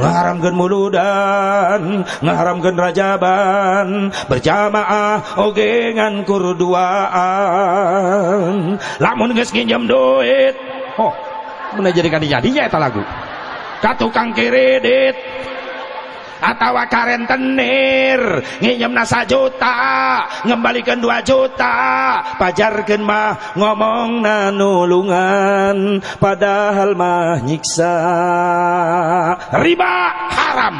Ngaharamkan muludan Ngaharamkan rajaban Berjamaah Ogengan kurduaan Lamun geus nginjem duit Oh Mana jadi jadi eta lagu Katukang kredit tenir. Nginjem nasa juta ngembalikan dua juta. Pajarkan mah ngomong nanulungan padahal mah nyiksa. Riba haram.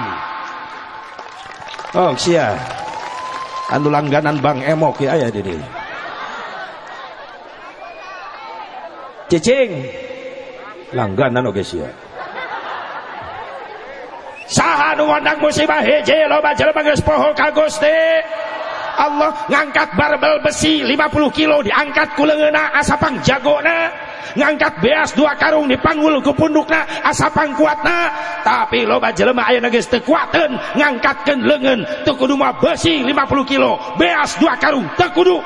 Oh sia. Anu langganan bang emok ya aya di cicing. Langganan oke sia saha nu ngondang musibah hiji loba jelema geus poho ka Gusti. Allah ngangkat barbel besi 50 kilo diangkat ku leungeuna asapang jagona ngangkat beas dua karung dipanggul ku pundukna asapang kuatna. Tapi loba jelema ayeuna geus teu kuateun ngangkatkeun leungeun teu kudu mah besi 50 kilo. Beas dua karung teu kudu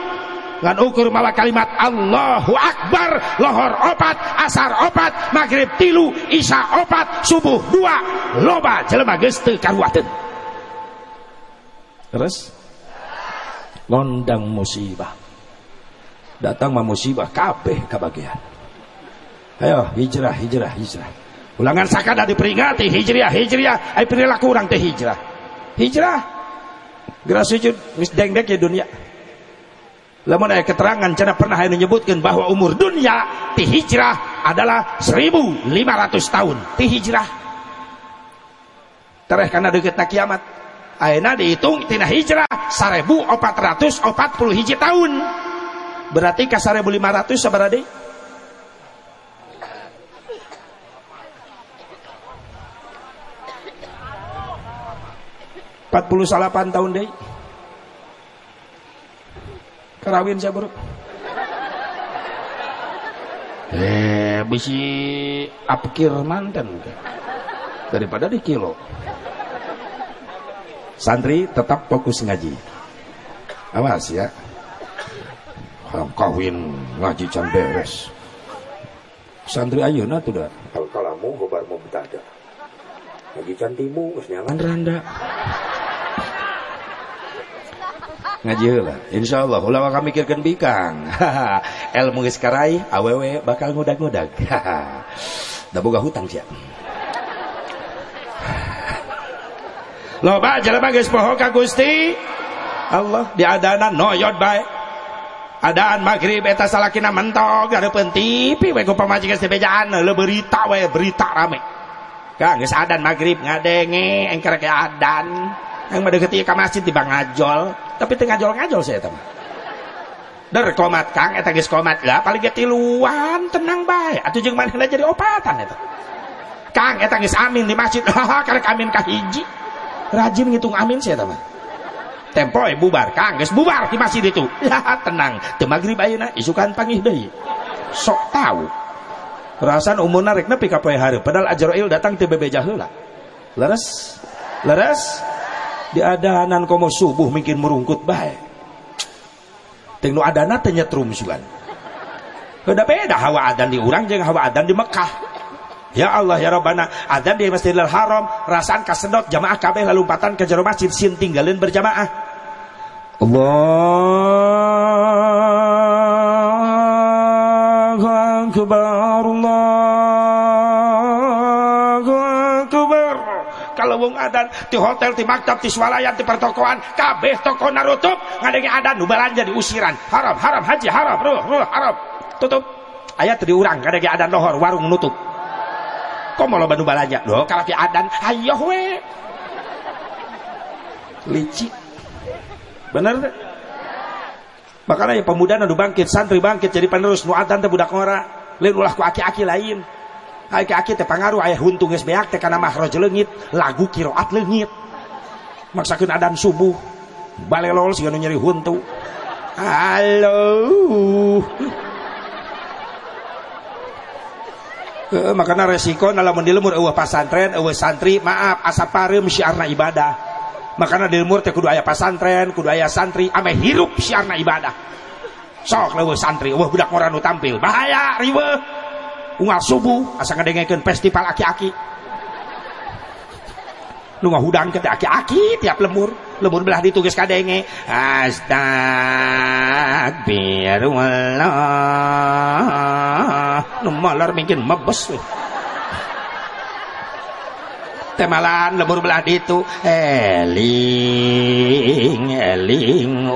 ngan ukur mawa kalimat Allahu Akbar. Lohor opat asar opat maghrib tilu isya opat subuh dua. Loba jelema geus teu karuateun terus? Ngondang musibah. Datang mah musibah kabeh kabagian ayo hijrah hijrah hijrah. Ulangan sakada diperingati hijriah hijriah. Ai perilaku urang teh hijrah. Hijrah. Gerak sujud dengdek ya dunia Lamun ada keterangan cina pernah yang menyebutkan bahwa umur dunia ti hijrah adalah 1500 tahun ti hijrah. Tereh karena deket kiamat. Ayeuna dihitung tina hijrah 1440 hiji tahun. Berarti ka 1500 sabaraha deui? Empat puluh salapan tahun deh Kerawin saya bro. Eh, bisi apkir mantan daripada di kilo. Santri tetap fokus ngaji. Awas ya. Orang kawin ngaji can beres. Santri ayeuna tuh dah. Kalau kalamu gobar mau betada. Ngaji can timu geus nyaman randa ngaji lah. Insya Allah ulah kami mikirkan bikang. Ilmu geus karai awewe bakal ngudag-ngudag. Da boga hutang sia loba jelema geus poho ka Gusti. Allah diadanan noyot bae. Adaan maghrib eta salakina mentok ada TV we ku pamajikan sebejaan berita we berita rame. Kang geus adan maghrib ngadenge engker ke adan yang mendekati ke masjid di bang ngajol. Tapi tengah ngajol ngajol saya teman. Der komat kang. Eta geus komat. Lah paling ge tiluan tenang bae. Atuh jeung manehna jadi opatan eta. Kang eta geus amin di masjid. Haha karek amin ka hiji. Rajin ngitung amin saya teman. Tempo eh, bubar. Kang geus bubar di masjid itu. Ya tenang. Teu magrib ayeuna isukan pangih deui. Sok tahu Rasan umurna rek nepi ka poe hareup padahal Ajrail datang teu bebeja heula. Leres. Leres di adanan komo subuh mungkin merungkut baik teu nu adana teu nyetrum sugan. Beda hawa adan di urang jeung hawa adan di Mekah. Ya Allah ya Rabbana adzan di Masjidil Haram rasaan kasedot jamaah kabeh lalumpatan ke jero masjid sin tinggalin berjamaah. Allahu akbar Allahu adan di hotel di maktab di swalayan di pertokoan kabeh toko narutup ngadengi adan nu belanja di usiran. Haram haram haji haram ruh ruh haram. Tutup. Ayat di urang ngadengi adan lohor warung nutup. Kok mau loba nu balanja loh kalaki adan ayo we. Licik. Bener deh makanya ya pemuda nu bangkit santri bangkit jadi penerus. Nu adan teh budak ngora. Lain ulah ku aki-aki lain pangaruh ayah huntung beak teh kana mahroj leungit lagu kiroat leungit. Maksakeun adan subuh. Balelol siga nu nyeri huntu. Halo. Uh, makanya resiko dalam mendilemur eueuh pasantren eueuh santri maaf asa pareum syiarna ibadah. Makanya dilemur teh kudu aya pasantren kudu aya santri ame hirup syiarna ibadah. Sok leueuh santri eueuh budak mora nu tampil. Bahaya riweuh unggal subuh asa ngadengekeun festival aki-aki. Nu ngahudang ke aki-aki tiap lemur. Lemur belah ditugas kadenge. Astagfirullah nu malar mungkin mebes. Temalan lemur belah ditu eling eling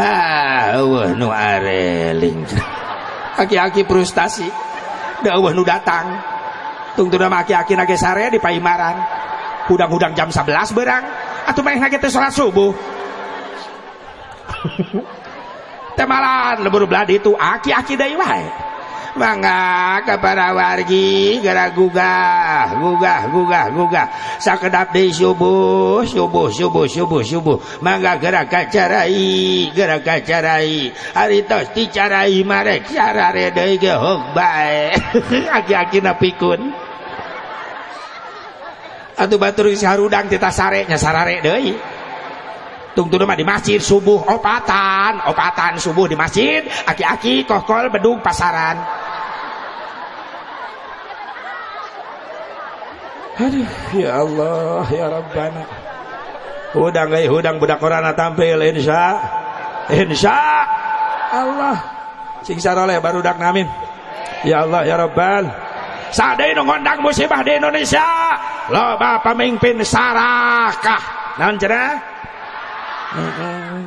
umat awah nu areling aki-aki frustasi. Dawah nu datang. Tungtuna aki-aki nage sare di Paimaran. Hudang-hudang jam 11 berang. Atau main nage teh salat subuh. Temalan lebur beladi itu aki-aki dari wae mangga kepada wargi gara gugah gugah gugah gugah. Sakedap di subuh subuh subuh subuh subuh. Mangga gerak kacarai gerak kacarai. Hari tos dicarai marek sarare deui ge hog bae. Aki-aki pikun atuh batur sarudang tita sare nya sarare deui tungtu mah di masjid subuh opatan. Opatan subuh di masjid. Aki-aki kokol bedung pasaran aduh ya Allah ya Rabbana. Hudang eh hudang budak korana tampil insya. Insya. Allah. Sing saroleh baru dak namin. Ya Allah ya Rabbal. Sadai ngondang musibah di Indonesia. Loba pemimpin sarakah. Naon cenah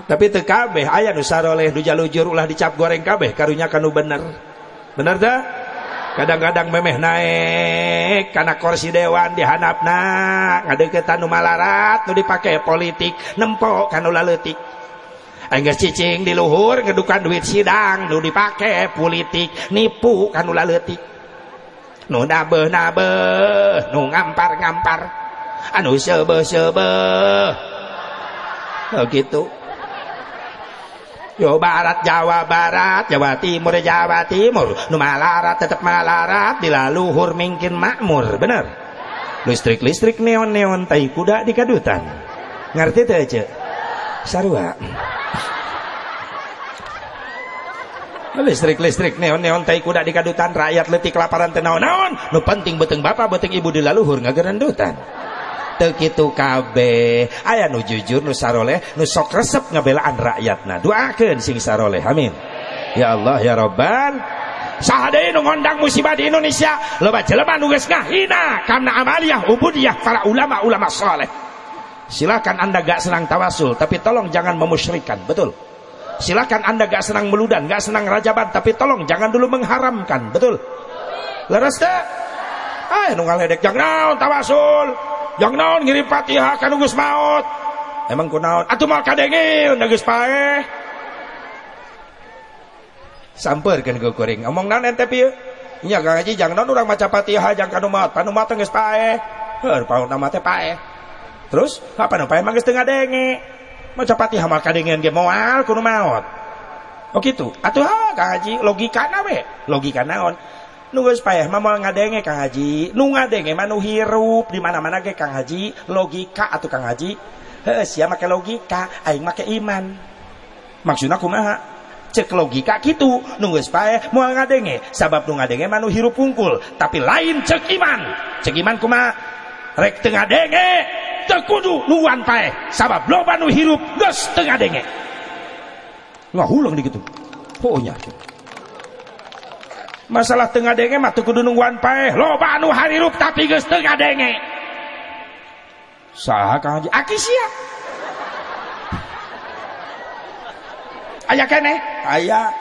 tapi teu kabeh aya nu saroleh nu jalujur ulah dicap goreng kabeh karunya kanu bener. Bener teh kadang-kadang memeh naik karena kursi Dewan dihanap nah ngadeketan malarat nu dipakai politik. Nempok kanula letik Angges cicing di luhur ngedukan duit sidang nu dipake politik. Nipu kanula letik nu nabeh nabeh, nu ngampar ngampar anu sebe sebe oh, gitu Yo Barat Jawa Barat Jawa Timur Jawa Timur. Nu malarat tetap malarat dilaluhur mungkin makmur bener? Listrik listrik neon neon tai kuda di kadutan. Ngerti tuh aja sarua. Listrik listrik neon neon tai kuda di kadutan rakyat letik kelaparan tenaon naon nu penting beteng bapak beteng ibu dilaluhur ngagerendutan kitu kabeh. Aya nu jujur nu saroleh nu sok resep ngabelaan rakyatna. Doakeun sing saroleh. Amin. Ya Allah ya sahade nu ngondang musibah di Indonesia. Loba jelema nu geus ngahina. Karena amaliyah ubudiyah para ulama-ulama saleh. Silakan anda gak senang tawasul tapi tolong jangan memusyrikan. Betul. Silakan anda gak senang meludan gak senang rajaban tapi tolong jangan dulu mengharamkan. Betul. Leres teh ah nu ngaledek jangan tawasul yang naon ngirim Fatihah kan geus maut. Emang kunaon atuh mal kadenge geus pae. Sampeurkeun ke kuring. Ngomong naon ente pieu? Nya Kang Haji jangan naon urang maca Fatihah jang kanu maut. Panu maut geus pae. Paut nama teh pae. Terus apa nu pae mah geus teu ngadenge. Maca Fatihah mal kadengeun ge moal kudu maut. Oh gitu. Atuh ha Kang Haji logika we? Logika naon nu geus payah mah moal ngadenge Kang Haji. Nu ngadenge mah nu hirup. Di mana-mana ge Kang Haji. Logika atuh Kang Haji. Heuh sia make logika. Aing make iman. Maksudna kumaha? Cek logika gitu nunggu pae mau ngadenge. Sabab nu ngadenge manu hirup pungkul. Tapi lain cek iman. Cek iman kumaha? Rek tengah denge tekudu nuan pae sabab loba nu hirup geus tengah denge ngahulang di gitu oh masalah tengah denge mah teu kudu nungguan pae loba anu harirup tapi geus tengah denge. Saha kang haji? Aki sia. Aya kene? Aya.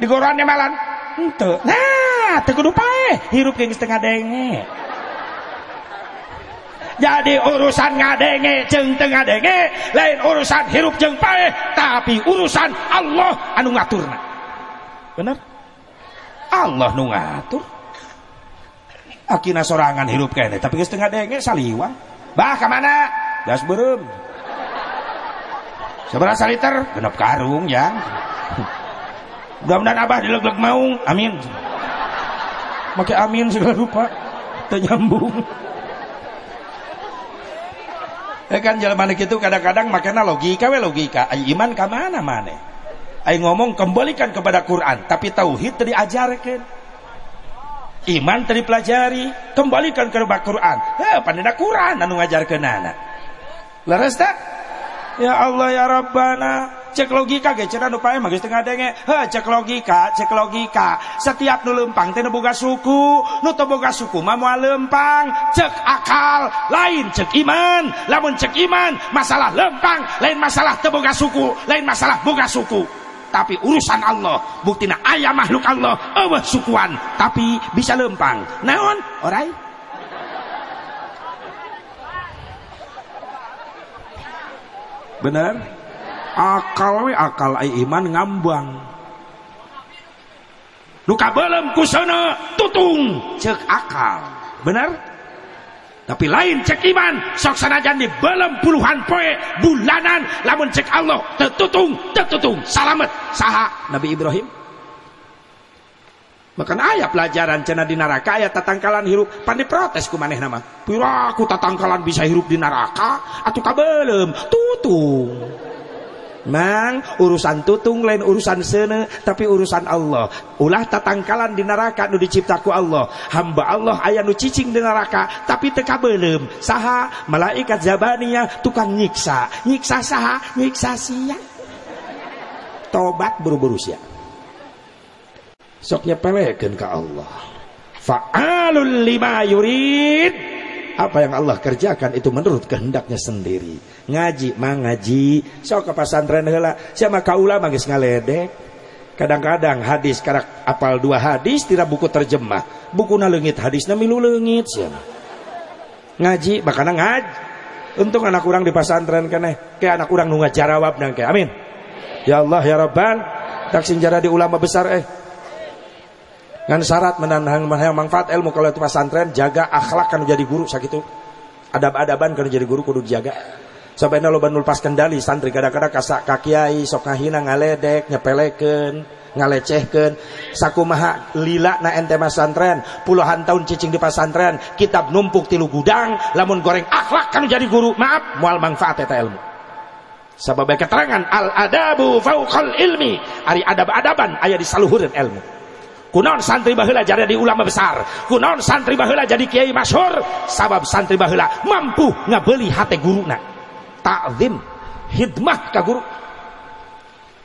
Di goran malan? Henteu nah teu kudu pae hirup geus tengah denge. Jadi urusan ngadenge jeng tengah denge. Lain urusan hirup jeng pae tapi urusan Allah anu ngaturna. Bener Allah nu ngatur. Akina sorangan hirup kene tapi geus tengah denge saliwang. Bah ka mana? Gas beureum seberapa liter genep karung yang mudah-mudahan abah dileg-leg maung amin. Make amin segala rupa ternyambung Eh kan jalan mana gitu kadang-kadang makanya logika we logika. Ay iman ke mana mana ay ngomong kembalikan kepada Quran. Tapi tauhid tadi ajarkan. Iman tadi pelajari. Kembalikan kepada Quran. Eh pandina Quran anu ngajarkeun anak. Leres tak? Ya Allah ya Rabbana. Cek logika ge cenah nu pae geus tengah denge heuh cek logika cek logika. Setiap nu lempang teh boga suku. Nu teu boga suku mah moal lempang. Cek akal lain cek iman. Lamun cek iman masalah lempang. Lain masalah teu boga suku lain masalah boga suku tapi urusan Allah. Buktina ayah makhluk Allah. Eueuh sukuan. Tapi bisa lempang. Naon? Orai? Bener? Akal we akal ai iman ngambang. Nu kabelem kusana tutung. Cek akal. Bener tapi lain cek iman. Sok sanajan di belum puluhan poe bulanan. Lamun cek Allah tetutung tetutung salamet. Saha Nabi Ibrahim? Makan ayah pelajaran cina di neraka ayat tatangkalan hirup. Pandi protes ku maneh nama. Piraku tatangkalan bisa hirup di neraka? Atau kabelem. Tutung Mang urusan tutung lain urusan sene tapi urusan Allah. Ulah tatangkalan di neraka nu diciptaku Allah. Hamba Allah ayah nu cicing di neraka tapi teka belum saha malaikat zabaniyah tukang nyiksa. Nyiksa saha nyiksa sia. Tobat buru-buru sia. Sok nyepelekeun ka Allah. Fa'alul lima yurid apa yang Allah kerjakan itu menurut kehendaknya sendiri. Ngaji mah ngaji. Sok ke pesantren heula siapa kaula geus ngaledek? Kadang-kadang hadis karak apal dua hadis tidak buku terjemah. Buku leungit hadisna milu leungit siapa? Ngaji bakana ngaji untung anak kurang di pesantren keneh kayak anak kurang nu ngajarawab nang amin. Ya Allah ya Rabban tak sinjara di ulama besar eh ngan syarat menandang yang manfaat ilmu kalau itu pesantren jaga akhlak kan jadi guru sakitu adab-adaban kan jadi guru kudu dijaga. Sampai lo banul pas kendali santri kadang-kadang kasak kakiai sok ngahina ngaledek nyepeleken ngalecehken sakumaha lila na ente pesantren puluhan tahun cicing di pesantren kitab numpuk tilu gudang lamun goreng akhlak kan jadi guru. Maaf mual manfaat eta ilmu. Sabab keterangan al adabu fauqal ilmi. Ari adab-adaban aya di saluhureun ilmu kunaon santri baheula jadi ulama besar. Kunaon santri baheula jadi kiai masyhur. Sabab santri baheula mampu ngabeli hati guruna takzim hidmah ka guru.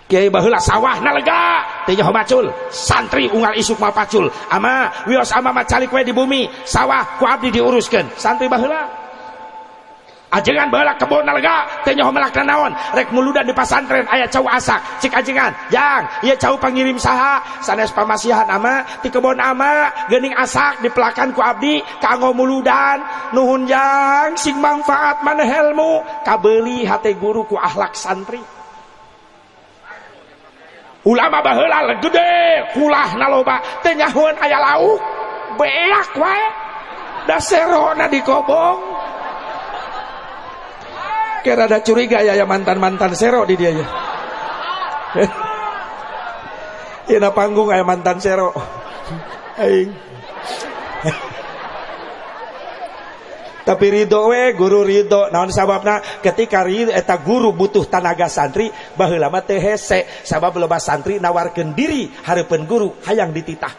Kiai baheula sawah nalega teh nyaho macul. Santri unggal isuk mah pacul. Ama wios ama macalik we di bumi sawah ku abdi diuruskeun. Santri baheula ajengan bala kebon nalega teh nyaho melak naon. Rek muludan di pasantren aya cau asak. Cik ajengan jang ieu cau pangirim saha. Sanes pamasihan ama ti kebon ama geuning asak dipelakan ku abdi kanggo muludan. Nuhun jang sing manfaat maneh ilmu kabeuli hate guru ku akhlak santri. Ulama baheula gede kulah naloba teh nyahoan aya lauk beak wae. Da serona dikobong Kira ada curiga ya ya mantan-mantan sero di dia ya. Ina panggung kayak mantan sero. Aing. tapi ridho we guru ridho naon sababna ketika ridho eta guru butuh tanaga santri baheula mah teu hese sabab loba santri nawarkeun diri hareupeun guru hayang dititah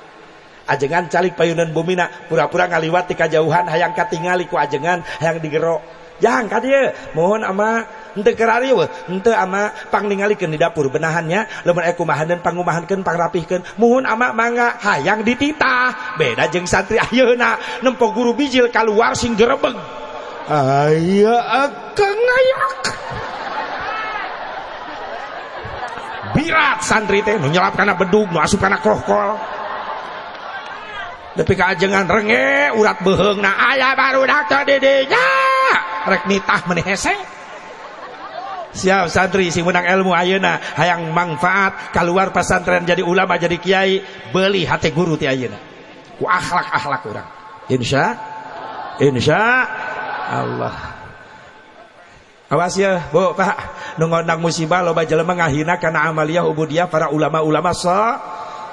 ajengan calik payunan bumina pura-pura ngaliwat di kajauhan hayang katingali ku ajengan hayang digero jangan ka dieu mohon ama henteu kerari we henteu ama pang ningalikeun di dapur benahannya. Lamun aya kumahaneun pangumahankeun pangrapihkeun mohon ama mangga hayang dititah beda jeung santri ayeuna nempo guru bijil kaluar sing gerebeg aya akang ngayak. Birat santri teh nu nyelap kana bedug nu asup kana krokol Tapi keajengan renge urat beheng na ayah baru dakter didinya rek nitah meneh hese siap santri sing menang ilmu ayeuna hayang manfaat keluar pesantren jadi ulama jadi kiai beli hati guru ti ayeuna ku akhlak akhlak orang insya insya Allah. Awas ya bu pak. Nungondang musibah loba jelema ngahina karena amaliyah ubudiyah para ulama-ulama so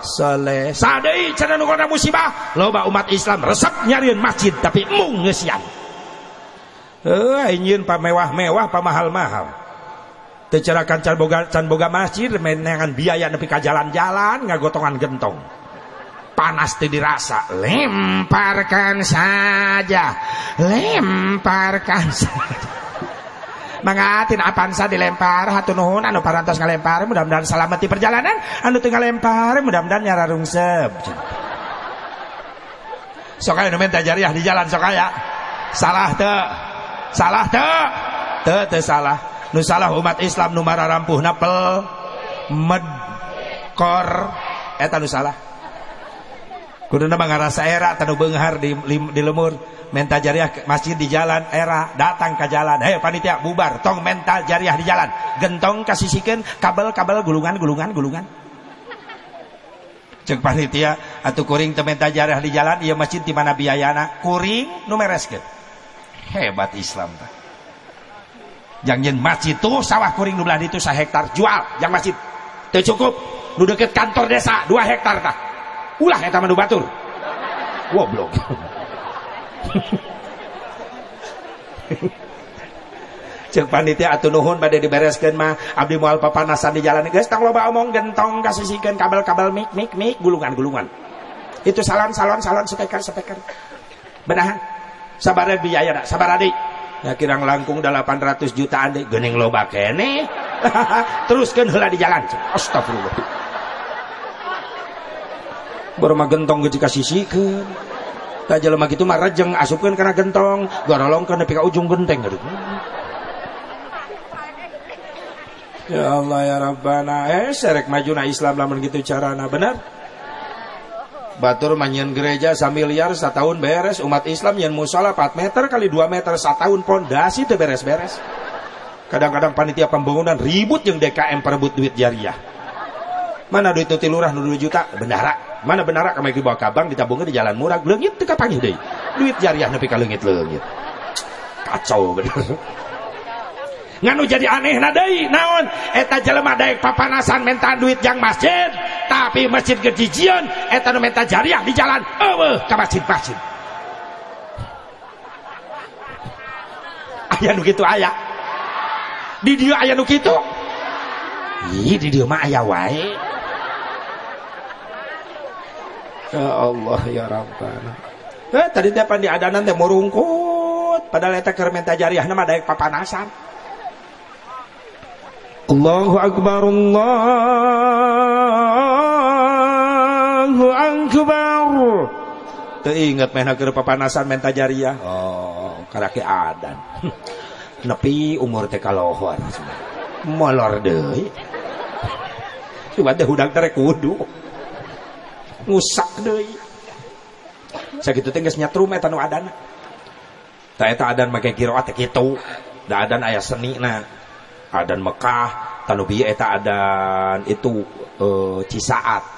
soleh. Sadai cina nukona musibah loba umat Islam resep nyariin masjid tapi mung ngesian eh ingin pa mewah-mewah pa mahal-mahal. Tecerakan can boga can boga masjid menengan biaya nepi ka jalan-jalan ngagotongan gentong. Panas teu dirasa lemparkan saja lemparkan saja. Mangatin apansa dilempar? Hatu nuhun anu parantos ngalempar mudah-mudahan selamat di perjalanan. Anu tinggal lempar mudah-mudahan nyara rungsep sok aya nu jariah di jalan sok aya. Salah teu salah teu teu teu salah. Nu salah umat Islam nu mararampuh napel. Med. Kor. Eta nu salah. Kuduna mah ngarasa era tanu beunghar di, di lemur. Mental jariah masjid di jalan era datang ke jalan. Hei panitia bubar. Tong mental jariah di jalan. Gentong kasisikan kabel-kabel gulungan gulungan cek panitia atau kuring te mental jariah di jalan iya masjid di mana biayana? Kuring nu mereskeun hebat Islam ta jangan masjid tuh sawah kuring nu itu sa hektar. Jual yang masjid. Teu cukup. Nu deket kantor desa dua hektar tah ulah eta mah batur. Goblok. Cek panitia atuh nuhun bade dibereskeun mah. Abdi moal papanasan di jalan. Geus tong loba omong gentong kasisikeun kabel-kabel mik mik mik gulungan-gulungan. Itu salon salon salon speaker speaker benahan sabar biaya dak. Sabar adik ya kirang langkung 800 juta adik geuning loba kene teruskeun heula di jalan. Astagfirullah. Baru mah gentong geus kasisikeun tak jelema gitu mah rejeng asupkeun kana gentong. Gorolongkeun nepi ka ujung genteng gitu. Ya Allah ya Rabbana. Eh serek majuna Islam lamun gitu carana benar Batur manyen gereja samiliar setahun beres. Umat Islam yang musola 4 meter kali 2 meter setahun pondasi itu beres-beres. Kadang-kadang panitia pembangunan ribut yang DKM perebut duit jariah. Mana duit itu lurah 2 juta? Bendara mana benar kami bawa kabang ditabungnya di jalan murah. Leungit teu kapangih deui. Duit jariah nepi ka leungit-leungit kacau bener. Nganu jadi aneh na deui naon? Eta jelema daek papanasan menta duit yang masjid tapi masjid gejijian eta nu menta jariah di jalan. Eueuh ka masjid-masjid. Aya nu kitu aya di dieu aya nu kitu ih di dieu mah aya wae. Ya Allah ya Rabbana. Eh tadi teh di adanan teh merungkut padahal eta keur menta jariah nama daek papanasan. Allahu akbar Allahu akbar. Teu inget meh keur papanasan menta jariah. Oh, karaki adan. Nepi umur teh kalohor. Molor deui. Coba teh hudak teh kudu ngusak deui sakitu teh geus nyatrum eta nu adana tah eta adan make qiraat teh kitu da adan aya senina adan Mekah tanu bieu eta adan itu uh, Cisaat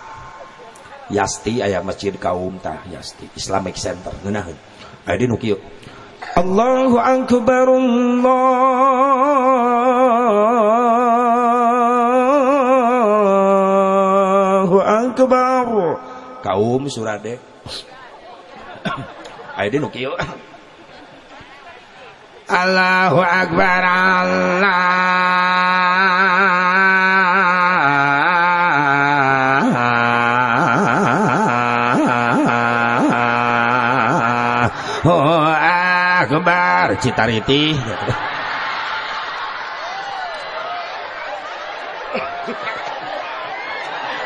Yasti aya masjid kaum tah Yasti. Islamic Center ngeunaheun aya di nu kieu Allahu akbar Allahu akbar. Kaum surade aya di nu kieu Allahu Akbar Allah Citariti.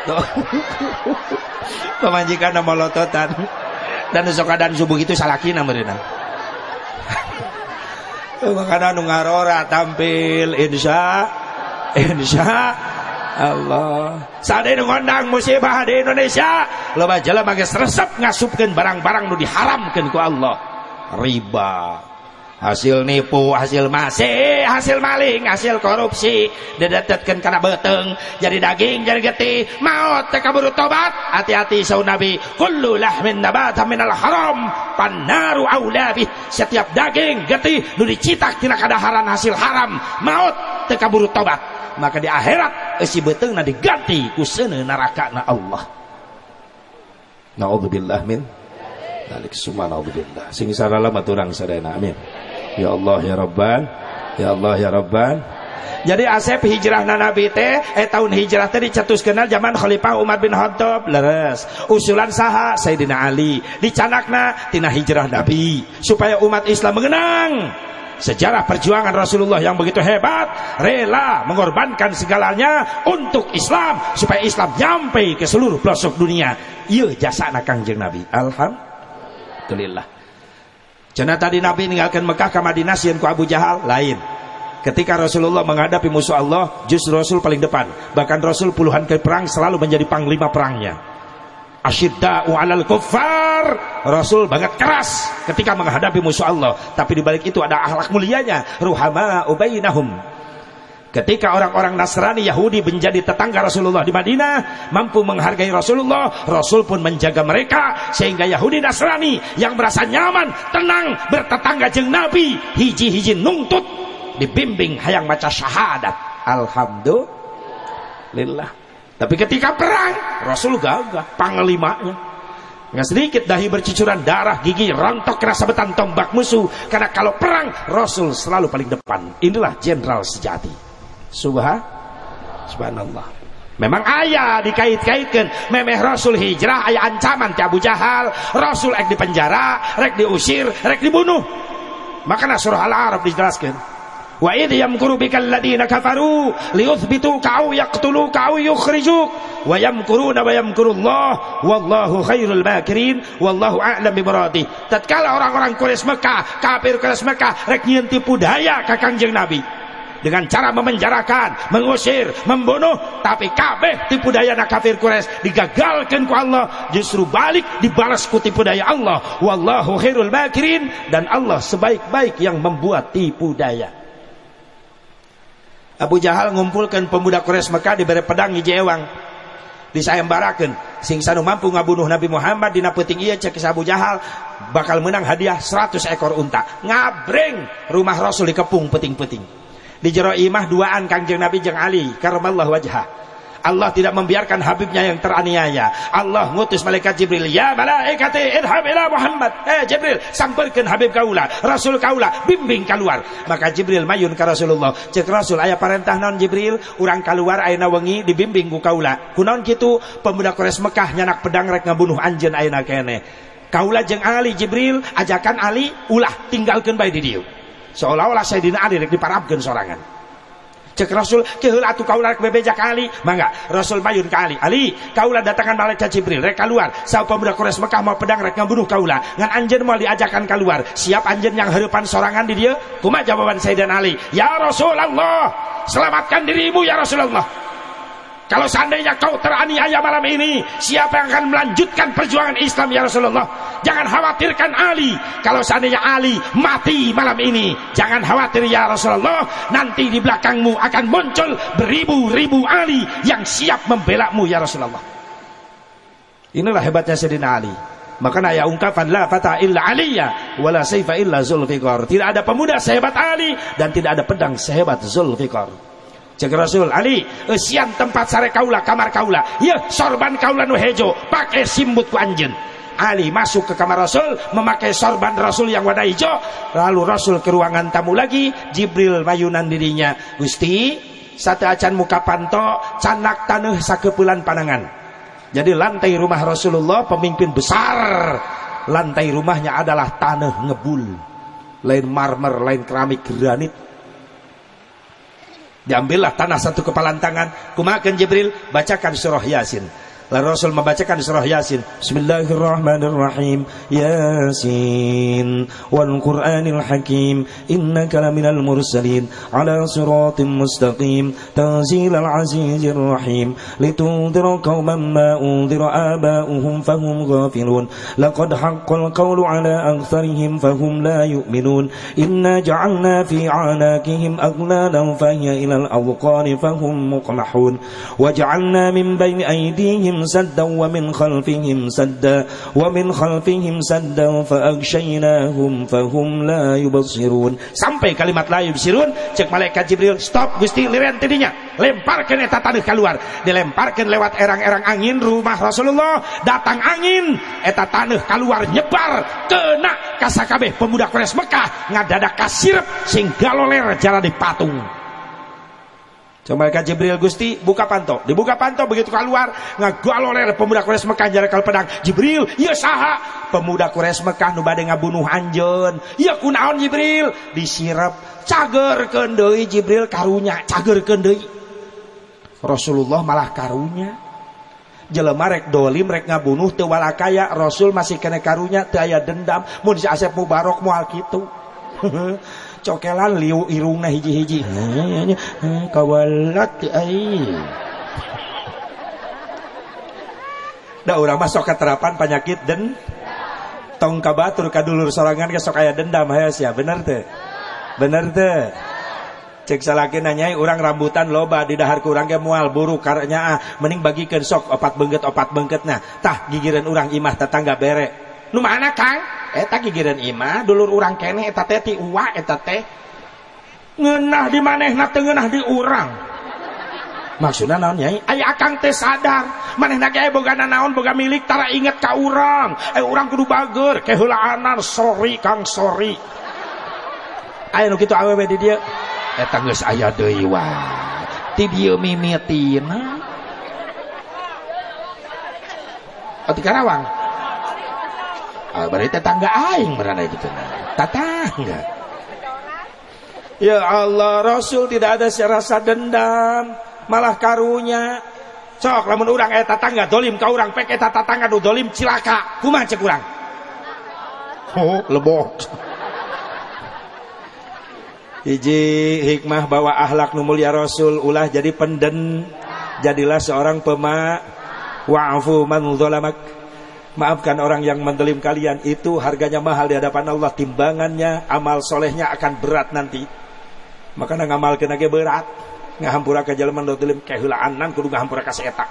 Pemajikan nama lototan. Dan sok dan subuh itu salakina mereka makanya nu ngarora tampil insya insya Allah. Sadaya nu ngondang musibah di Indonesia. Loba jelema geus resep ngasupkeun barang-barang nu diharamkeun ku Allah. Riba hasil nipu hasil masih hasil maling hasil korupsi. Didetetkan karena beteng jadi daging jadi getih teka buru tobat. Hati-hati sau nabi. Kullu lahmin nabata minal haram. Pannaru aulabih setiap daging getih nu dicitak tina kadaharan hasil haram. Maut teka buru tobat. Maka di akhirat isi beteng na diganti ku neraka na Allah. Na'udzubillah min Dalik. Subhanallah. Sing sarala maturang sadayana amin Ya Allah ya Rabban. Ya Allah ya Rabban. Jadi Asep hijrah na Nabi teh eh tahun hijrah teh dicetus kenal zaman Khalifah Umar bin Khattab. Leres. Usulan saha Sayyidina Ali. Dicanakna tina hijrah Nabi. Supaya umat Islam mengenang. Sejarah perjuangan Rasulullah yang begitu hebat. Rela mengorbankan segalanya untuk Islam. Supaya Islam nyampe ke seluruh pelosok dunia. Iya jasa kangjeng Nabi. Alhamdulillah Cina tadi Nabi meninggalkan Mekah ke Madinah sian ku Abu Jahal lain. Ketika Rasulullah menghadapi musuh Allah, justru Rasul paling depan. Bahkan Rasul puluhan kali perang selalu menjadi panglima perangnya. Asyidda'u 'alal kuffar. Rasul banget keras ketika menghadapi musuh Allah, tapi di balik itu ada akhlak mulianya, ruhama ubainahum Ketika orang-orang Nasrani Yahudi menjadi tetangga Rasulullah di Madinah, mampu menghargai Rasulullah, Rasul pun menjaga mereka sehingga Yahudi Nasrani yang merasa nyaman, tenang bertetangga jeng Nabi, hiji-hiji nungtut dibimbing hayang maca syahadat. Alhamdulillah. Tapi ketika perang, Rasul gagah panglimanya. Nggak sedikit dahi bercucuran darah, gigi rontok kena sabetan tombak musuh. Karena kalau perang, Rasul selalu paling depan. Inilah jenderal sejati. Subhan Subhanallah. Memang ayah dikait-kaitkan. Memeh Rasul hijrah ayah ancaman ti Abu Jahal. Rasul ek di penjara rek diusir rek dibunuh. Makanya surah Al-Arab dijelaskan wa idh yamkuru bikal ladina kafaru liyuthbituka aw yaqtuluka aw yukhrijuk. Wa yamkuruna wa yamkurullah. Wallahu khairul makirin wallahu a'lam bimuradih tatkala orang-orang Quraisy Mekah kafir Quraisy Mekah rek nyieun tipu daya ka Kangjeng Nabi dengan cara memenjarakan, mengusir, membunuh, tapi kabeh tipu daya nak kafir Quraisy digagalkan ku Allah, justru balik dibalas ku tipu daya Allah. Wallahu khairul makirin. Dan Allah sebaik-baik yang membuat tipu daya. Abu Jahal ngumpulkan pemuda Quraisy Mekah diberi pedang hiji ewang. Disayembarakeun. Sing sanu mampu ngabunuh Nabi Muhammad dina peuting ieu cek Abu Jahal bakal menang hadiah 100 ekor unta. Ngabreng rumah Rasul dikepung peting-peting di jero imah duaan kangjeng Nabi jeng Ali. Karamallahu wajhah. Allah tidak membiarkan Habibnya yang teraniaya. Allah ngutus malaikat Jibril ya malaikati idhab ila Muhammad. Eh Jibril sampaikan Habib kaula Rasul kaula bimbing keluar. Maka Jibril mayun ke Rasulullah. Cek Rasul ayah perintah non Jibril? Orang keluar ayana wengi dibimbing ku kaula kunaon kitu? Pemuda Quraisy Mekah nyanak pedang rek ngabunuh anjeun ayana kene. Kaula jeng Ali Jibril ajakan Ali ulah tinggalkan bayi di dieu seolah-olah Sayyidina Ali rek diparabkeun sorangan. Cek Rasul keheul atuh kaula rek bebeja kali mangga. Rasul mayun ka Ali kaula datangan malaikat Jibril rek keluar saw pemuda Quraisy Mekah mau pedang rek ngabunuh kaula ngan anjeun mau diajakan keluar siap anjeun yang harapan sorangan di dia? Kumaha jawaban Sayyidina Ali ya Rasulullah selamatkan dirimu ya Rasulullah kalau seandainya kau teraniaya malam ini, siapa yang akan melanjutkan perjuangan Islam ya Rasulullah? Jangan khawatirkan Ali. Kalau seandainya Ali mati malam ini, jangan khawatir ya Rasulullah. Nanti di belakangmu akan muncul beribu-ribu Ali yang siap membela mu ya Rasulullah. Inilah hebatnya Sayyidina Ali. Maka ya ungkapan la fata illa aliyya wala sayfa illa zulfiqar. Tidak ada pemuda sehebat Ali dan tidak ada pedang sehebat Zulfiqar. Cek Rasul Ali, esian tempat sare kaula kamar kaula. Ya sorban kaula nu hejo, pakai simbut ku anjeun. Ali masuk ke kamar Rasul memakai sorban Rasul yang warna hijau. Lalu Rasul ke ruangan tamu lagi Jibril mayunan dirinya. Gusti satu acan muka panto canak tanah sakepulan panangan jadi lantai rumah Rasulullah pemimpin besar. Lantai rumahnya adalah tanah ngebul. Lain marmer lain keramik granit diambillah tanah satu kepalan tangan kumakan Jibril? Bacakan surah Yasin Lalu Rasul membacakan surah Yasin. Bismillahirrahmanirrahim. Yasin wal Qur'anil Hakim. Innaka laminal mursalin ala siratim mustaqim. Tanzilal azizir rahim. Litundira qauman ma undira aba'uhum fahum ghafilun. Laqad haqqal qawlu ala aktharihim fahum la yu'minun. Inna ja'alna fi 'anakihim aghlalan fahiya ila al-adqani fahum muqmahun. Waja'alna min bayni aydihim سدا ومن خلفهم سدا ومن خلفهم سدا فأغشيناهم فهم لا يبصرون sampai kalimat la yubsirun cek malaikat Jibril stop Gusti liren tidinya lemparkan eta tanah keluar dilemparkan lewat erang-erang angin rumah Rasulullah datang angin eta tanah keluar nyebar kena kasakabeh pemuda Quraisy Mekah ngadadak kasirep sing galoler jalan di patung Coba malaikat Jibril Gusti buka panto. Dibuka panto begitu keluar ngagol oleh pemuda Quraisy Mekah jarakal pedang. Jibril, iya saha? Pemuda Quraisy Mekah nu bade ngabunuh anjeun. Iya kunaon Jibril? Disirep cagerkeun deui Jibril karunya, cagerkeun deui. Rasulullah malah karunya. Jelema rek dolim rek ngabunuh teu walakaya Rasul masih kena karunya teu aya dendam mun si Asep Mubarok moal kitu. cokelan liu irungna hiji-hiji. Kawalat ai. Da urang mah sok keterapan penyakit dan tong kabatur kadulur sorangan ke sok aya dendam hayas ya bener teh. Bener teh. Cek salaki nanyai orang rambutan loba di dahar kurang ke mual buru karena ah. Mending bagikan sok opat bengket opat bengket nah tah gigiran orang imah tetangga bere. Nu mana kang eta gigiran imah dulur urang kene eta teh ti uwa eta teh ngeunah di manehna teu ngeunah di urang. Maksudna naon nyai? Aya akang teh sadar manehna ge boga naon boga milik tara inget ka urang. Eh urang kudu bager keheulaan sorry kang sorry aya nu kitu awewe di dieu. Eta geus aya deui ti dieu mimitina Oh, di Karawang berarti tetangga aing berada itu tetangga. Ya Allah Rasul tidak ada rasa dendam malah karunya. Sok lamun urang eta tetangga dolim ka urang pek eta tetangga nu dolim cilaka. Kumaha cek urang? Oh lebok. Hiji hikmah bawa ahlak nu mulia Rasul ulah jadi penden jadilah seorang pema wa'fu man zalamak Maafkan orang yang mendelim kalian. Itu harganya mahal di hadapan Allah. Timbangannya amal solehnya akan berat nanti. Maka ngamal kena ge berat. Ngahampura ke jalan mendelim kehulaanan kudu ngahampura ka seeta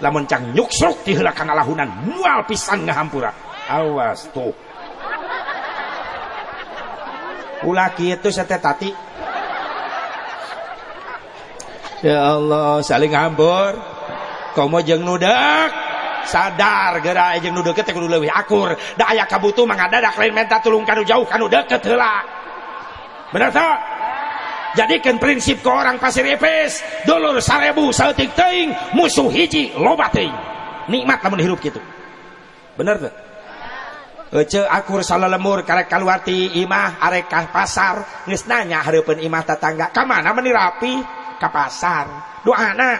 lamun cang nyuksruk ti heula kana lahunan mual pisan ngahampura. Awas tuh. Ulah kitu sate tati. Ya Allah saling ngambur. Komo jeung nudak sadar gerak jeung nu deket kudu leuwih akur. Da aya kabutuh mangadadak lain minta tulung kanu jauh kanu deket heula. Bener tak jadikan prinsip ke orang pasir epes. Dulur sarebu saeutik teuing musuh hiji loba teuing. Nikmat lamun hirup kitu. Bener tuh Ece akur salah lemur karek kaluarti imah arek ka pasar. Geus nanya hareupeun imah tetangga ka mana meni rapi? Ka pasar. Doana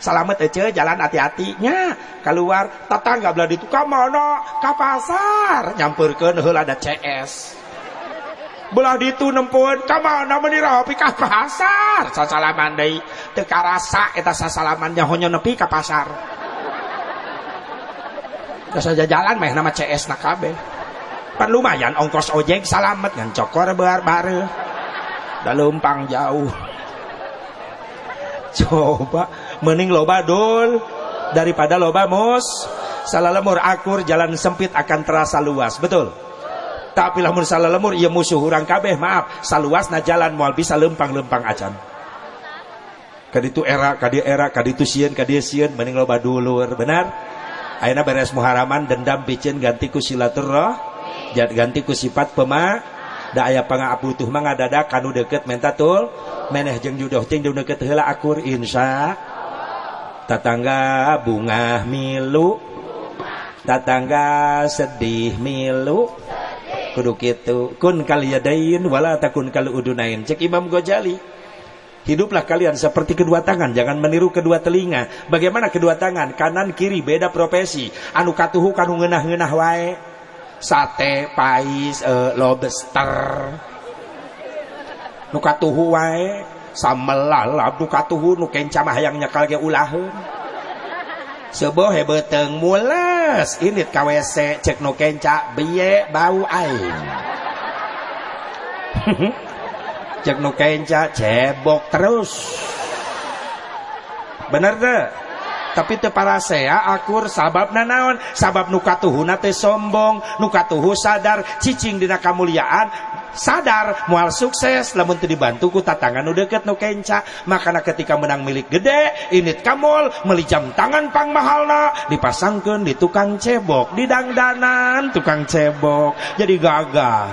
Salamet ece jalan hati-hatinya keluar. Tetangga belah itu mana ka pasar. Nyamperkeun heula ada CS belah ditu nempun ka mana meuni rapi ka pasar. Sasalaman deui teu karasa eta sasalamannya honyo nepi ka pasar. Gak saja jalan meh nama CS nak kabeh. Pan lumayan ongkos ojek salamet ngan cokor bar bare da lempang jauh. Coba mending loba dul. Daripada loba mus. Salah lemur akur jalan sempit akan terasa luas. Betul? Tapi lamun salah lemur ia musuh orang kabeh maaf. Saluas na jalan mual bisa lempang-lempang acan. Kaditu era kadi era kaditu sieun kadi sieun mending loba dulur benar? Ayeuna beres muharaman dendam picen ganti ku silaturah ganti ku sifat pema da aya pangaaputuh mah ngadadak kanu deket menta tul meneh jeung judoh ting deket heula akur insya tatangga bunga milu tatangga sedih milu kudu kitu kun kaliyadain wala takun kal udunain cek Imam Ghazali Hiduplah kalian seperti kedua tangan, jangan meniru kedua telinga. Bagaimana kedua tangan? Kanan kiri beda profesi. Anu katuhu kanu ngeunah-ngeunah wae. Sate, pais, uh, lobster. Nu katuhu wae samelalap nu katuhu nu kenca mah hayang nyekal ge ulaheun. Sebuah hebeteng mules. Ini KWC cek no kenca biye bau aing. Cek no kenca cebok terus. Bener deh tapi te para saya akur sabab nanaon sabab nukatuhu nate sombong nukatuhu sadar cicing dina kamuliaan sadar mual sukses lamun teu dibantu ku tatangan nu deket nu kenca. Makana ketika menang milik gede init kamol melijam tangan pang mahalna dipasangkeun di tukang cebok di dangdanan tukang cebok. Jadi gagah.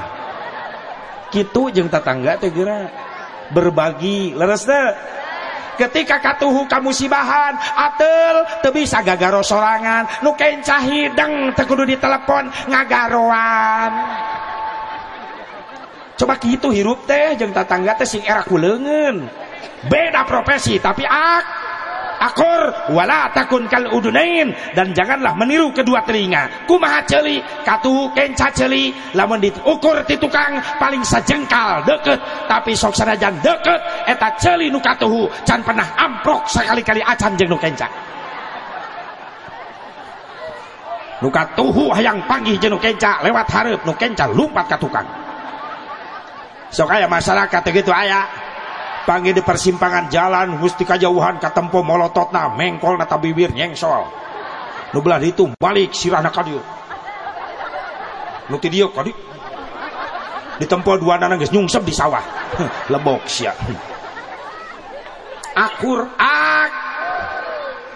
Kitu jeung tatangga teh berbagi leres teh. Ketika katuhu kamu sibahan atel teu bisa gagaro sorangan. Nu kenca hideng teu kudu ditelepon ngagaroan coba gitu hirup teh jeng tetangga teh sing era kulengen. Beda profesi tapi ak akor wala takun kal udunain. Dan janganlah meniru kedua telinga. Kumaha celi? Katu kenca celi. Lamun diukur di tukang paling sejengkal deket. Tapi sok sanajan deket eta celi nu katuhu. Can pernah amprok sekali-kali acan jeng nu kenca. Nu katuhu hayang panggih jeung nu kenca. Lewat hareup nu kenca lumpat ka tukang sok aya masyarakat gitu aya. Panggil di persimpangan jalan gusti kajauhan katempo molototna mengkol nata bibir nyengsol. Nu belah itu balik sirahna ka dieu. Nu ti dieu ka di. Tempo dua nana geus nyungsep di sawah. Lebok sia. Akur ak.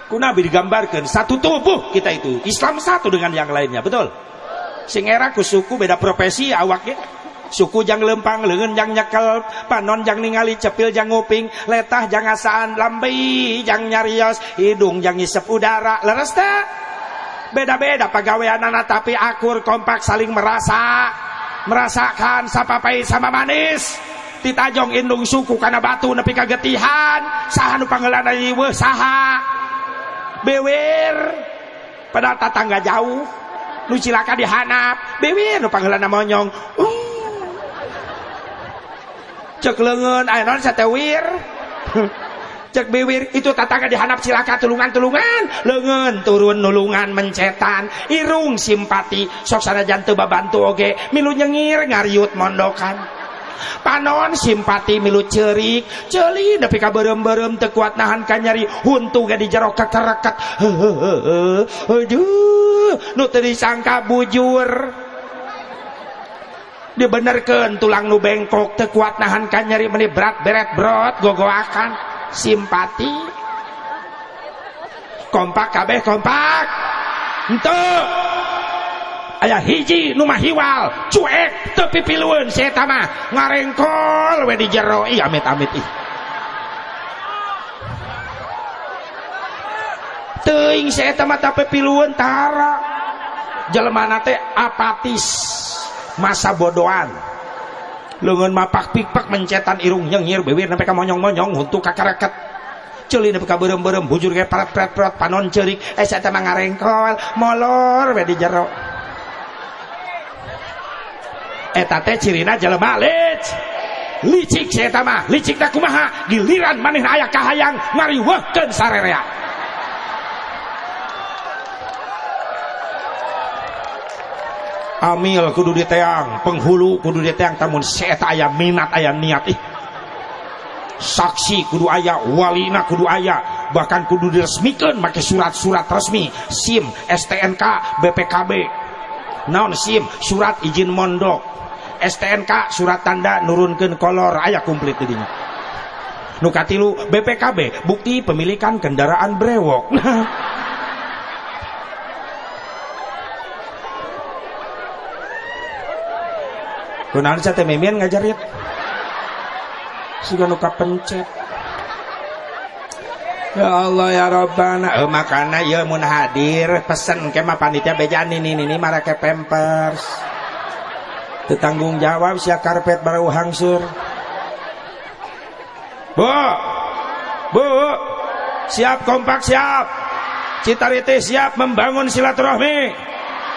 Ku nabi digambarkan satu tubuh kita itu. Islam satu dengan yang lainnya betul? Sing era ku suku beda profesi awaknya suku jang lempang lengan jang nyekel panon jang ningali cepil jang nguping letah jang asaan lambi jang nyarios hidung jang ngisep udara leres tak beda-beda pegawaian anak tapi akur kompak saling merasa merasakan sapapai sama manis. Ditajong indung suku karena batu nepi kagetihan saha nu panggeulana ieu saha? Bewer pada tetangga jauh nu cilaka dihanap bewer nu panggeulana monyong uh cek lengan ayo non satewir cek biwir itu tatangga dihanap cilaka tulungan-tulungan. Lengan turun nulungan mencetan. Irung simpati sok sanajan teu babantu oge. Milu nyengir ngariut mondokan. Panon simpati milu cerik celi nepi ka berem-berem teu kuat nahan ka nyari. Huntu ge di jero kekereket. Aduh nu teu disangka bujur dibenerkan tulang nu bengkok tekuat nahan kan nyari meni berat beret brot gogoakan. Simpati. Kompak kabeh kompak. Ente ayah hiji nu hiwal cuek teu pipilueun si eta mah ngarengkol we di jero. Ih amit amit ih. Teuing si eta mah tapi pilueun tara. Jelema teh apatis masa bodohan. Lengan mapak pikpak mencetan irung nyengir bibir sampai ka monyong-monyong untuk kakareket. Celi nepi ka beureum-beureum bujur ge parat-parat panon cerik eh saya teh ngarengkol molor we di jero. Eta teh cirina jelema lic licik saya mah licik da kumaha? Giliran maneh aya kahayang ngariweuhkeun sarerea amil kudu diteang penghulu kudu diteang tamun seta aya minat aya niat. Ih. Saksi kudu aya. Walina kudu aya. Bahkan kudu diresmikan pakai surat-surat resmi. SIM STNK BPKB naon SIM? Surat izin mondok. STNK surat tanda nurunkan kolor. Aya komplit tadinya nukatilu BPKB bukti pemilikan kendaraan brewok kunaon sa teh mimin ngajarit sudah nuka pencet Ya Allah ya Rabbana. Oh, makana ya mun hadir. Pesen ke mah panitia bejan ini ini marah ke pampers. Tanggung jawab sia karpet baru hangsur. Bu Bu siap kompak siap. Citariti siap membangun silaturahmi.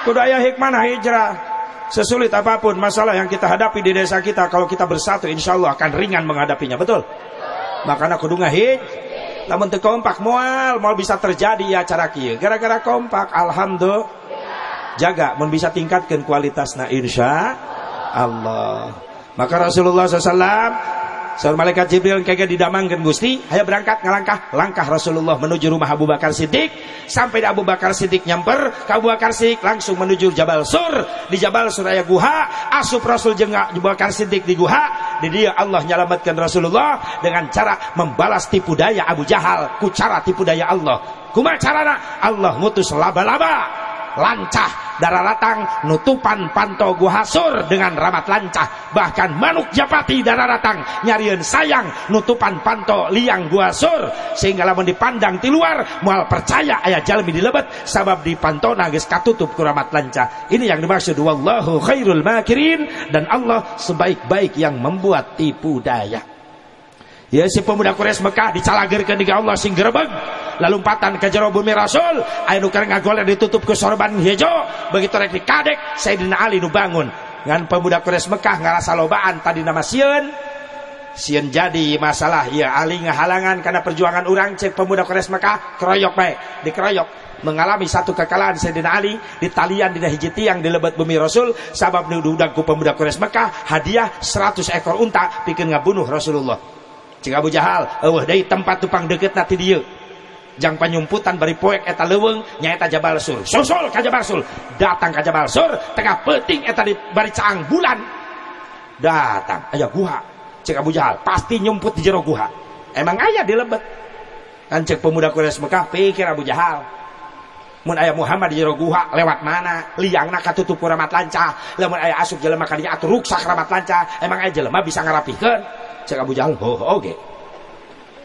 Kudaya hikmah hijrah sesulit apa pun masalah yang kita hadapi di desa kita kalau kita bersatu insya Allah akan ringan menghadapinya. Betul? Makanya kudu ngahij namun teu kompak mual mau bisa terjadi ya cara kieu. Gara-gara kompak alhamdulillah. Jaga mun bisa tingkatkan kualitasna insya Allah. Maka Rasulullah SAW Seorang malaikat Jibril kagak didamangkan Gusti, ayo berangkat ngalangkah langkah Rasulullah menuju rumah Abu Bakar Siddiq. Sampai di Abu Bakar Siddiq nyamper, ke Abu Bakar Siddiq langsung menuju Jabal Sur. Di Jabal Sur aya guha, asup Rasul jeung Abu Bakar Siddiq di guha. Di dia Allah nyelamatkan Rasulullah dengan cara membalas tipu daya Abu Jahal, ku cara tipu daya Allah. Kuma carana Allah ngutus laba-laba lancah darah datang nutupan panto guhasur dengan ramat lancah. Bahkan manuk japati darah datang nyarian sayang nutupan panto liang guhasur sehingga lamun dipandang di luar mual percaya ayah jalmi dilebet sabab di panto nagis katutup ku ramat lancah. Ini yang dimaksud wallahu khairul makirin dan Allah sebaik-baik yang membuat tipu daya. Ya si pemuda Quraisy Mekah dicalagerkeun di Allah sing gerebeg lalumpatan ke jero bumi Rasul. Aya nu keur ngagoleh ditutup ke sorban hijau. Begitu rek dikadek Sayyidina Ali nu bangun. Ngan pemuda Quraisy Mekah ngarasa lobaan tadi nama sieun sieun jadi masalah. Ya Ali ngahalangan karena perjuangan orang cek pemuda Quraisy Mekah keroyok baik dikeroyok. Mengalami satu kekalahan Sayyidina Ali di talian di hiji tiang di lebat bumi Rasul. Sabab nududak ku pemuda Quraisy Mekah hadiah 100 ekor unta bikin ngabunuh Rasulullah. Cik Abu Jahal eueuh deui tempat tupang deket nanti dia jang penyumputan bari poek eta leuweung nyaeta Jabal Sur susul ka Jabal Sur datang ka Jabal Sur tengah peting eta di bari caang bulan. Datang aya guha cek Abu Jahal pasti nyumput di jero guha. Emang aya di lebet. Kan cek pemuda Quraisy Mekah pikir Abu Jahal. Mun aya Muhammad di jero guha lewat mana? Liangna katutup ramat lanca. Lamun aya asup jelema dinya atuh ruksak ramat lanca. Emang aya jelema bisa ngarapikeun cek Abu Jahal oh oke okay.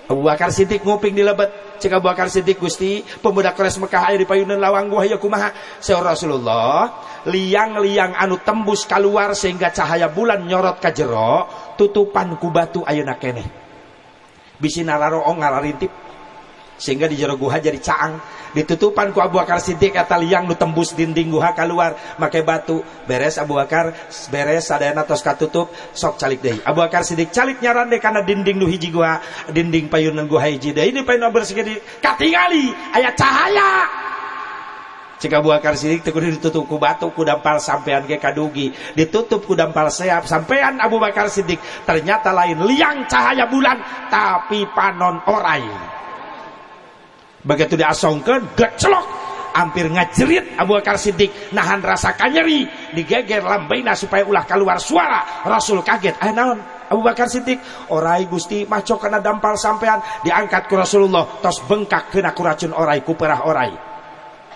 Abu Bakar Siddiq nguping di lebet cek Abu Bakar Siddiq Gusti pemuda keres Mekah aya di payunan lawang gua ya kumaha? Seor Rasulullah liang-liang anu tembus keluar sehingga cahaya bulan nyorot ka jero tutupan ku batu ayeuna keneh bisi nararo ngalarintip sehingga di jero guha jadi caang. Ditutupan ku Abu Bakar Siddiq kata liang nu tembus dinding guha keluar make batu. Beres Abu Bakar. Beres sadayana tos katutup sok calik deui Abu Bakar Siddiq calik nyaran deh karena dinding nu hiji guha. Dinding payunan guha hiji deui ini payun bersih di katingali! Aya cahaya! Cik Abu Bakar Siddiq teu ditutup ku batu ku dampal sampean ke kadugi. Ditutup ku dampal seap sampean Abu Bakar Siddiq. Ternyata lain liang cahaya bulan tapi panon orai begitu diasongkan gecelok hampir ngajerit Abu Bakar Siddiq nahan rasa kanyeri. Digeger lambaina supaya ulah keluar suara. Rasul kaget eh naon Abu Bakar Siddiq? Orai Gusti maco karena dampal sampean. Diangkat ku Rasulullah tos bengkak kena ku racun orai ku perah orai.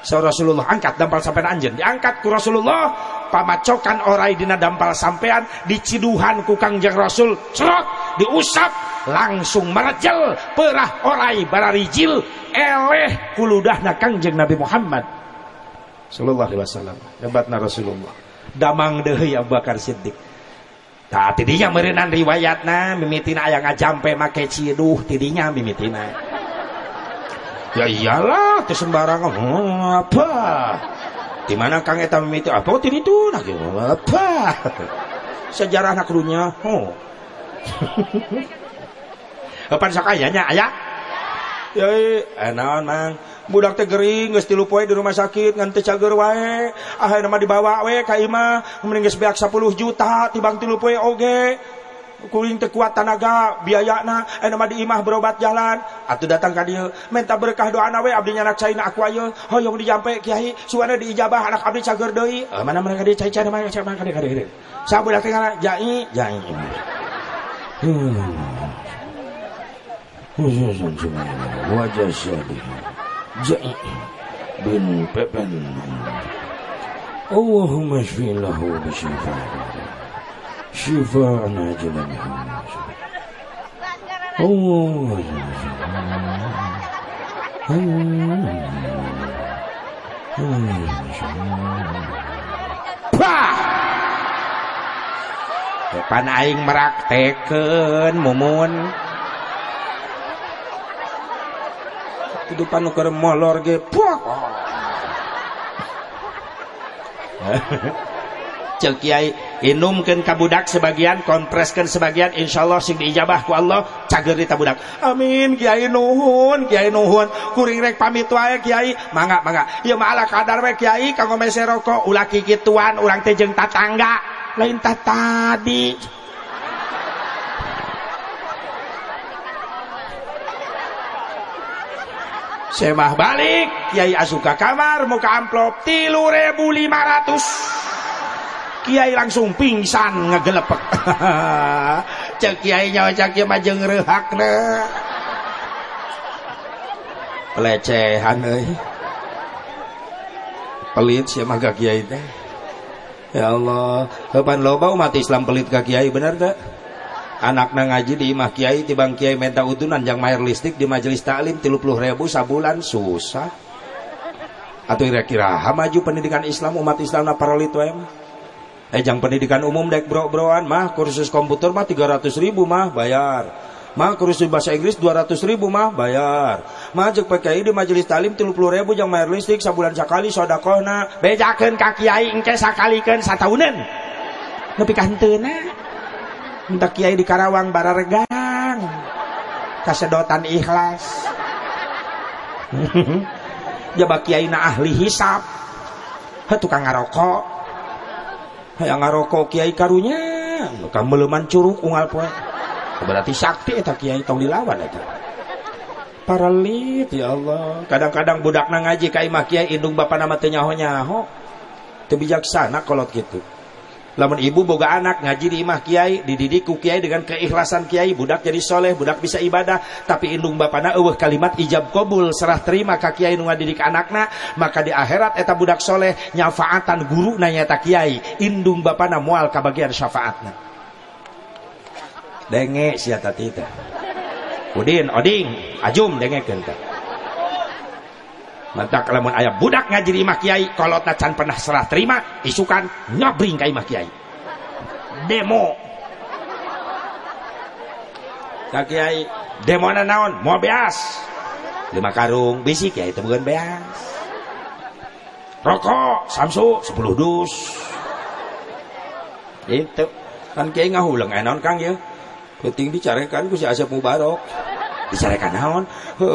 So Rasulullah angkat dampal sampean anjen diangkat ku Rasulullah pamacokan orai dina dampal sampean diciduhan ku Kangjeng Rasul cerot diusap langsung merejel perah orai bararijil eleh kuludahna kangjeng Nabi Muhammad. Sallallahu alaihi wasallam. Hebatna Rasulullah. Damang deui Abu Bakar Siddiq. Tah tidinya meureunnan riwayatna mimitina aya ngajampe make ciduh tidinya mimitina. Ya iyalah teu sembarangan. Hmm, apa di mana Kang eta mimiti apa oh, tadi itu nah apa sejarah anak dunia oh Kapan sok ayahnya ayah? Ya, enaon mang. Budak teh gering geus tilu poe di rumah sakit ngan teu cager wae. Ah nama dibawa we ka imah mending geus beak 10 juta tibang tilu poe oge kuring tekuat tanaga biayana eh, enama di imah berobat jalan. Atau datang ka dia minta berkah doa nawe abdi nyana caina aku ayo hoyong dijampe kiai suana diijabah anak abdi cager doi eh, mana mana mereka dia cai-cai mana cai mana kada kada sabudak teh kana jai jai. Hmm. Hmm. Wajah syadi jai. Bin pepen. Allahumma shfi lahu bi Shivana Jalanham. Oh, depan aing meraktekan mumun. Kehidupan nuker molor ge Kiai inumkeun ka budak sebagian kompreskeun sebagian insyaallah sing diijabah ku Allah cager di budak. Amin kiai nuhun kiai nuhun. Kuring rek pamit wae kiai. Mangga mangga. Mah ala kadar we kiai kanggo mese rokok. Ulah kikituan urang teh jeung tatangga. Lain tadi. Semah balik, Kiai asuka kamar, muka amplop, tilu ribu lima ratus. Kiai langsung pingsan ngegelepek. cek Kiai nyawa cek Kiai majeng rehak ne. Pelecehan euy. Pelit sih mah Kiai teh. Ya Allah, kapan loba umat Islam pelit ka Kiai bener teh? anakna ngaji di imah kiai tibang kiai minta utunan yang mayar listrik di majelis taklim tilu puluh ribu sabulan susah atau kira-kira maju pendidikan Islam umat Islam na paralit wae ejang pendidikan umum dek bro-broan mah kursus komputer mah 300 ribu mah bayar. Mah kursus bahasa Inggris 200 ribu mah bayar. Mah jek PKI di majelis talim 30 ribu yang mayar listrik sabulan sekali sodakohna. Bejakeun ka kiai engke sakalikeun sataunan nepi ka minta kiai di Karawang bararegang kasedotan ikhlas. Jaba kiai na ahli hisap. Tukang ngarokok hayang ngarokok kiai karunya. Kamu meleman curug ungal poe. Berarti sakti eta kiai tong dilawan eta. Paralit ya Allah. Kadang-kadang budak na ngaji ka imah kiai indung bapak nama teh nyaho-nyaho. Teu bijaksana kolot gitu lamun ibu boga anak ngaji di imah kiai dididik ku kiai dengan keikhlasan kiai budak jadi soleh budak bisa ibadah. Tapi indung bapana eueuh kalimat ijab kabul serah terima ka kiai nu ngadidik anakna maka di akhirat eta budak soleh nyafaatan guru nanya ta kiai. Indung bapana moal kabagian syafaatna. Denge sia tati teh. Udin, Oding, Ajum dengekeun teh Mantap kalau ayah budak ngaji di kiai kalau tacan pernah serah terima isukan nyabring ke imah kiai. Demo. Kak kiai demo naon? Mau beas. Lima karung bisi kiai itu bukan beas. Rokok samsu sepuluh dus. Itu kan kiai ngahulang enon kang ya? Penting dicarekan ku si Asep Mubarok dicarekan naon?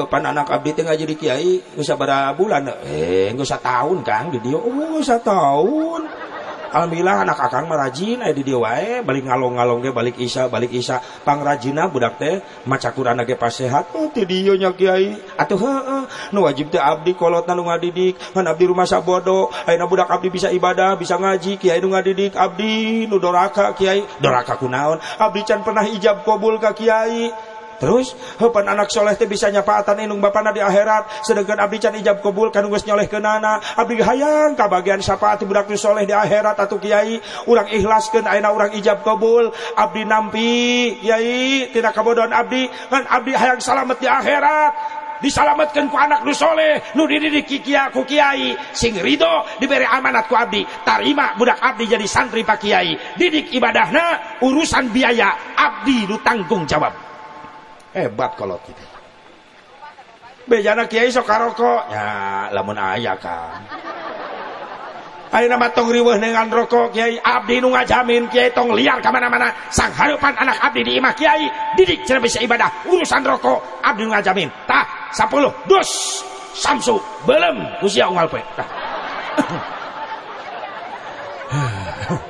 Pan anak abdi teh ngaji di kiai geus sabaraha bulan. Eh geus tahun Kang di dia oh tahun Alhamdulillah anak akang mah rajin aya di dieu wae. Balik ngalong-ngalong ge balik isya balik isya. Pangrajina budak teh maca Quran ge pas sehat. Oh ti dieu nya kiai. Atuh heuh nu wajib teh abdi kolotna nu ngadidik. Ngan abdi rumah sabodo. Ayeuna budak abdi bisa ibadah bisa ngaji. Kiai nu ngadidik abdi nu doraka kiai. Doraka kunaon abdi can pernah ijab kabul ka kiai Terus hepan anak soleh teh bisa nyapaatan inung bapana di akhirat. Sedangkan abdi can ijab kabul kan geus nyoleh kenana abdi hayang ka bagian syafaat budak soleh di akhirat atau kiai. Urang ikhlaskeun ayeuna urang ijab kabul. Abdi nampi kiai tidak kabodohan abdi. Kan abdi hayang selamat di akhirat. Disalamatkan ku anak nu soleh nu dididik kikia ku kiai. Sing ridho diberi amanat ku abdi. Tarima budak abdi jadi santri pak kiai. Didik ibadahna urusan biaya. Abdi nu tanggung jawab hebat kalau kita bejana kiai sok karoko. Ya lamun ayah kan Ayo nama tong riweh dengan rokok kiai. Abdi nu ngajamin kiai tong liar ke mana-mana sang harapan anak abdi di imah kiai. Didik cina bisa ibadah. Urusan rokok abdi nu ngajamin. Tah sepuluh dus samsu. Belum usia ungal pe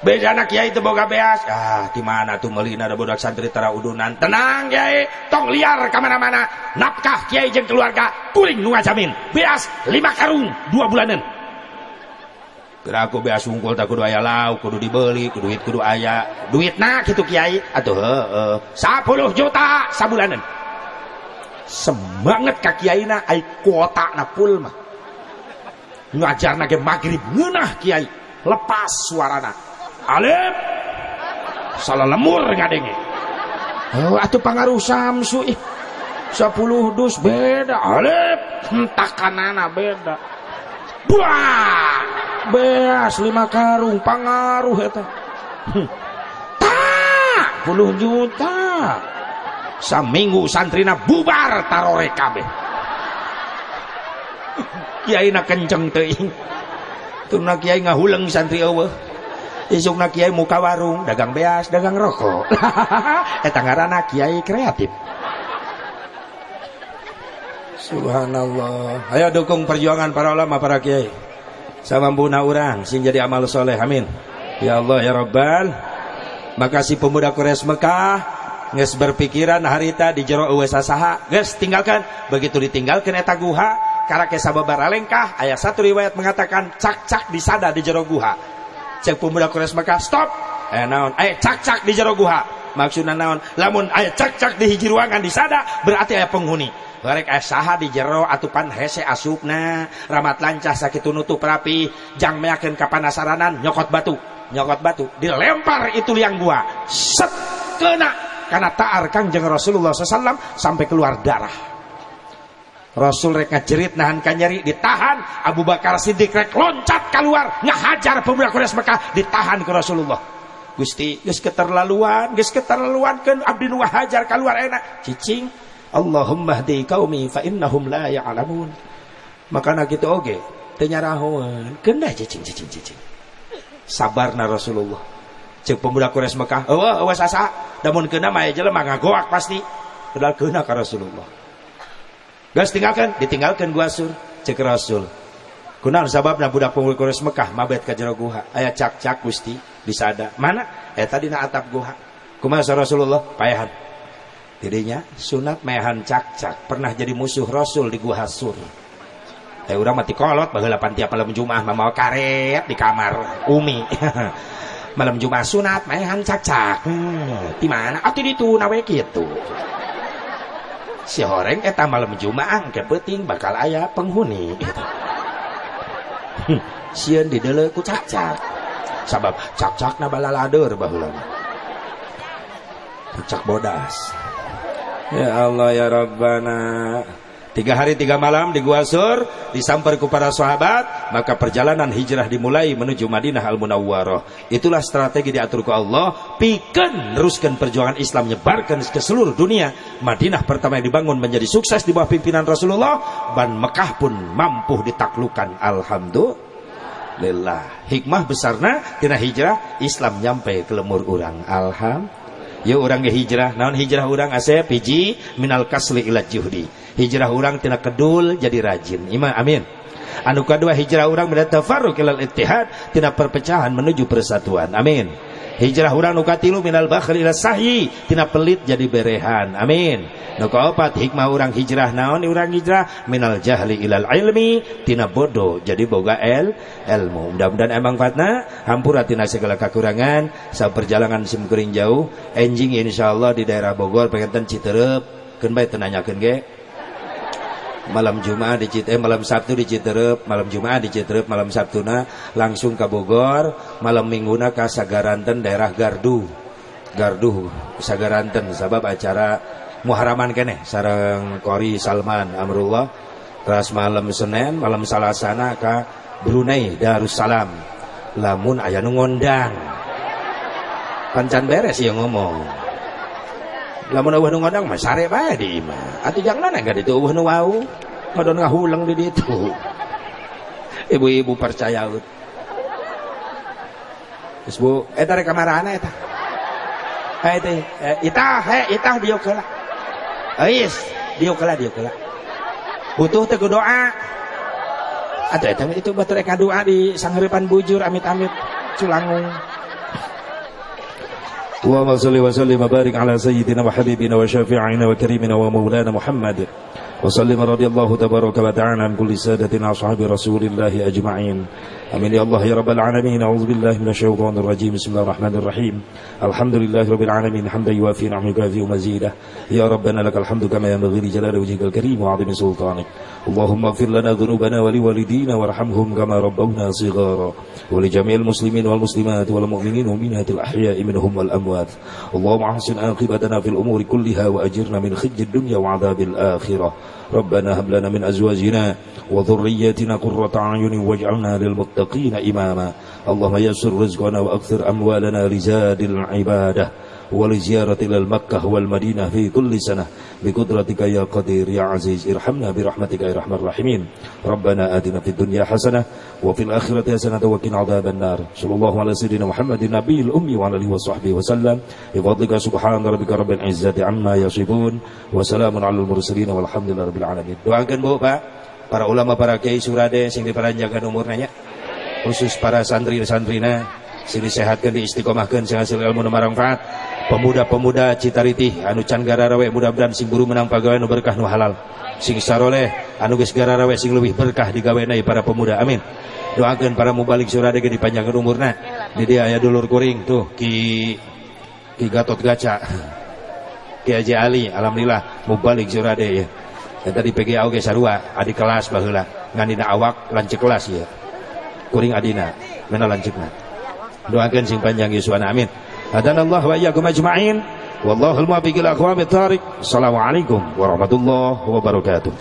Beda kiai itu boga beas. Ah, di mana tuh melina ada bodak santri tara udunan. Tenang kiai, tong liar ke mana-mana. Napkah kiai jeng keluarga, kuring nu ngajamin. Beas lima karung dua bulanan. Kira aku beas unggul tak kudu aya lauk, kudu dibeli, kudu duit kudu aya. Duit nak gitu kiai. Atuh heeh. Sepuluh juta sabulanan. Semangat ka kiai na ai kuota na pul mah. Ngajar nage maghrib kiai. Lepas suarana Alif. Salah lemur ngadenge oh atuh pangaruh samsu ih. 10 dus beda. Alep entah kanana beda. Buah. Beas lima karung pangaruh eta hmm. tak puluh juta. Saminggu santrina bubar tarore kabeh kiai na kenceng teuing tuna kiai ngahuleng santri eueuh isuk na kiai muka warung dagang beas dagang rokok eta ngaranna kiai kreatif Subhanallah. Ayo dukung perjuangan para ulama, para kiai. Sama buna orang, sing jadi amal soleh. Amin. Ya Allah, ya Rabbal. Makasih pemuda Kores Mekah. Nges berpikiran harita di jero uwe saha. Nges tinggalkan. Begitu ditinggalkan eta guha. Karena sababar alengkah. Ayat satu riwayat mengatakan cak-cak disada di jero guha. Cek pemuda Kores Mekah. Stop. Eh naon. Eh cak-cak di jero guha. Maksudnya naon. Lamun ayat cak-cak di hiji ruangan disada. Berarti ayat penghuni Barek saha di jero atupan hese asupna ramat lancah sakit nutup rapi jang meyakin kapanasaranan nyokot batu nyokot batu dilempar itu liang gua set kena karena taar kangjeng Rasulullah SAW sampai keluar darah Rasul rek ngajerit nahan kanyari ditahan Abu Bakar Siddiq rek loncat keluar ngahajar pemuda Quraisy Mekah ditahan ke Rasulullah Gusti geus keterlaluan geus keterlaluan kan abdi nu hajar keluar enak cicing Allahumma hdi qaumi fa innahum la ya'lamun. Makana kitu oge teu nyarahoan, kena cicing cicing cicing. Sabarna Rasulullah. Cek pemuda Quraisy Mekah, eueuh eueuh sasa, kena mah jelema ngagoak pasti. Padahal kena ka Rasulullah. Gas tinggalkan, ditinggalkan gua sur, cek Rasul. Kunaon sababna budak pemuda Quraisy Mekah mabet ka jero guha, aya cak-cak Gusti disada. Mana? Eta dina atap guha. Kumaha Rasulullah? Payahan dirinya sunat mehan cak-cak pernah jadi musuh Rasul di Gua Hasur eh udah mati kolot baheula tiap malam Jumat mau karet di kamar Umi malam Jumat sunat mehan cak-cak hmm, di mana atuh ditu nawe kitu si horeng eta malam Jumat ke penting bakal ayah penghuni. Sieun dideuleu ku cak-cak. Sabab cak-cak na balalader baheula. Cak bodas. Ya Allah ya Rabbana Tiga hari tiga malam di Gua Sur Disampar kepada sahabat Maka perjalanan hijrah dimulai menuju Madinah Al-Munawwarah. Itulah strategi diatur ke Allah Piken teruskan perjuangan Islam Nyebarkan ke seluruh dunia. Madinah pertama yang dibangun menjadi sukses Di bawah pimpinan Rasulullah Dan Mekah pun mampu ditaklukkan Alhamdulillah. Hikmah besarnya Tina hijrah Islam nyampe ke lemur orang Alhamdulillah Ya orang hijrah, naon hijrah orang asep hiji minal kasli ila juhdi. Hijrah orang tina kedul jadi rajin. Ima amin. Anu kedua hijrah orang min tafarruq ilal ittihad tina perpecahan menuju persatuan. Amin. Hijrah urang nu katilu minal bakhl ila sahyi tina pelit jadi berehan. Amin. Nu kaopat hikmah urang hijrah naon urang hijrah minal jahli ilal ilmi tina bodoh jadi boga el ilmu. Mudah-mudahan emang fatna hampura tina segala kekurangan sa perjalanan sim kering jauh enjing insyaallah di daerah Bogor pengen Citerep keun bae tenanyakeun ge malam Jumat di Citerep, eh, malam Sabtu di Citerep, malam Jumat di Citerep, malam Sabtuna langsung ke Bogor, malam Mingguna ke Sagaranten daerah Gardu. Gardu Sagaranten sabab acara Muharaman kene sarang Kori Salman Amrullah. Terus malam Senin, malam Salasana ke Brunei Darussalam. Lamun aya nu ngondang. Pancan beres ya ngomong. Lamun eueuh nu ngondang mah sare bae di imah. Atuh jangan enggak ditu eueuh nu wau. Ngodon ngahulang di ditu. Ibu-ibu percaya ut. Geus Bu, eta rek kamarana eta. Hei teh, itah, he, itah keula. Ais, dieu keula, dieu keula. Butuh teh doa. Atuh eta itu batur eka doa di sangheurepan bujur amit-amit culangung. اللهم صل وسلم وبارك على سيدنا وحبيبنا وشافعنا وكريمنا ومولانا محمد وسلم رضي الله تبارك وتعالى عن كل سادتنا أصحاب رسول الله أجمعين أمين. يا الله يا رب العالمين. أعوذ بالله من الشيطان الرجيم. بسم الله الرحمن الرحيم. الحمد لله رب العالمين. حمدا يوافي نعمك يكافي مزيدا. يا ربنا لك الحمد كما ينبغي لجلال وجهك الكريم وعظيم سلطانك. اللهم اغفر لنا ذنوبنا ولوالدينا وارحمهم كما ربونا صغارا. ولجميع المسلمين والمسلمات والمؤمنين والمؤمنات الأحياء منهم والأموات. اللهم أحسن عاقبتنا في الأمور كلها وأجرنا من خزي الدنيا وعذاب الآخرة. ربنا هب لنا من أزواجنا وذرياتنا قرة أعين واجعلنا للمتقين إماما. اللهم يسر رزقنا وأكثر أموالنا لزاد العبادة ولزيارة إلى المكة والمدينة في كل سنة. بقدرتك يا قدير يا عزيز ارحمنا برحمتك يا رحمن الراحمين. ربنا آتنا في الدنيا حسنة وفي الآخرة حسنة وقنا عذاب النار. صلى الله على سيدنا محمد النبي الأمي وعلى آله وصحبه وسلم. بفضلك سبحان ربك رب العزة عما يصفون. وسلام على المرسلين والحمد لله رب العالمين. Doakan Bu Pak para ulama para kiai surade sing diparanjakan umurnya khusus para santri santrina sing disehatkan diistiqomahkan sing hasil ilmu nu manfaat pemuda-pemuda Citariti anu can gararawe mudah-mudahan sing buru menang pagawe nu berkah nu halal. Sing saroleh anu geus gararawe sing lebih berkah digaweana para pemuda. Amin. Doakan para mubalik surade ge dipanjangkeun umurna. Di dia aya dulur kuring tuh ki ki Gatot Gaca Ki Haji Ali alhamdulillah mubalik surade ya tadi PGA oge sarua adik kelas baheula ngan awak lancik kelas ya kuring adina mana lancikna. Doakan sing panjang Yesuana amin. Hadanallah wa iyyakum ajma'in. Wallahul muwaffiq ila aqwamit thariq. Assalamualaikum warahmatullahi wabarakatuh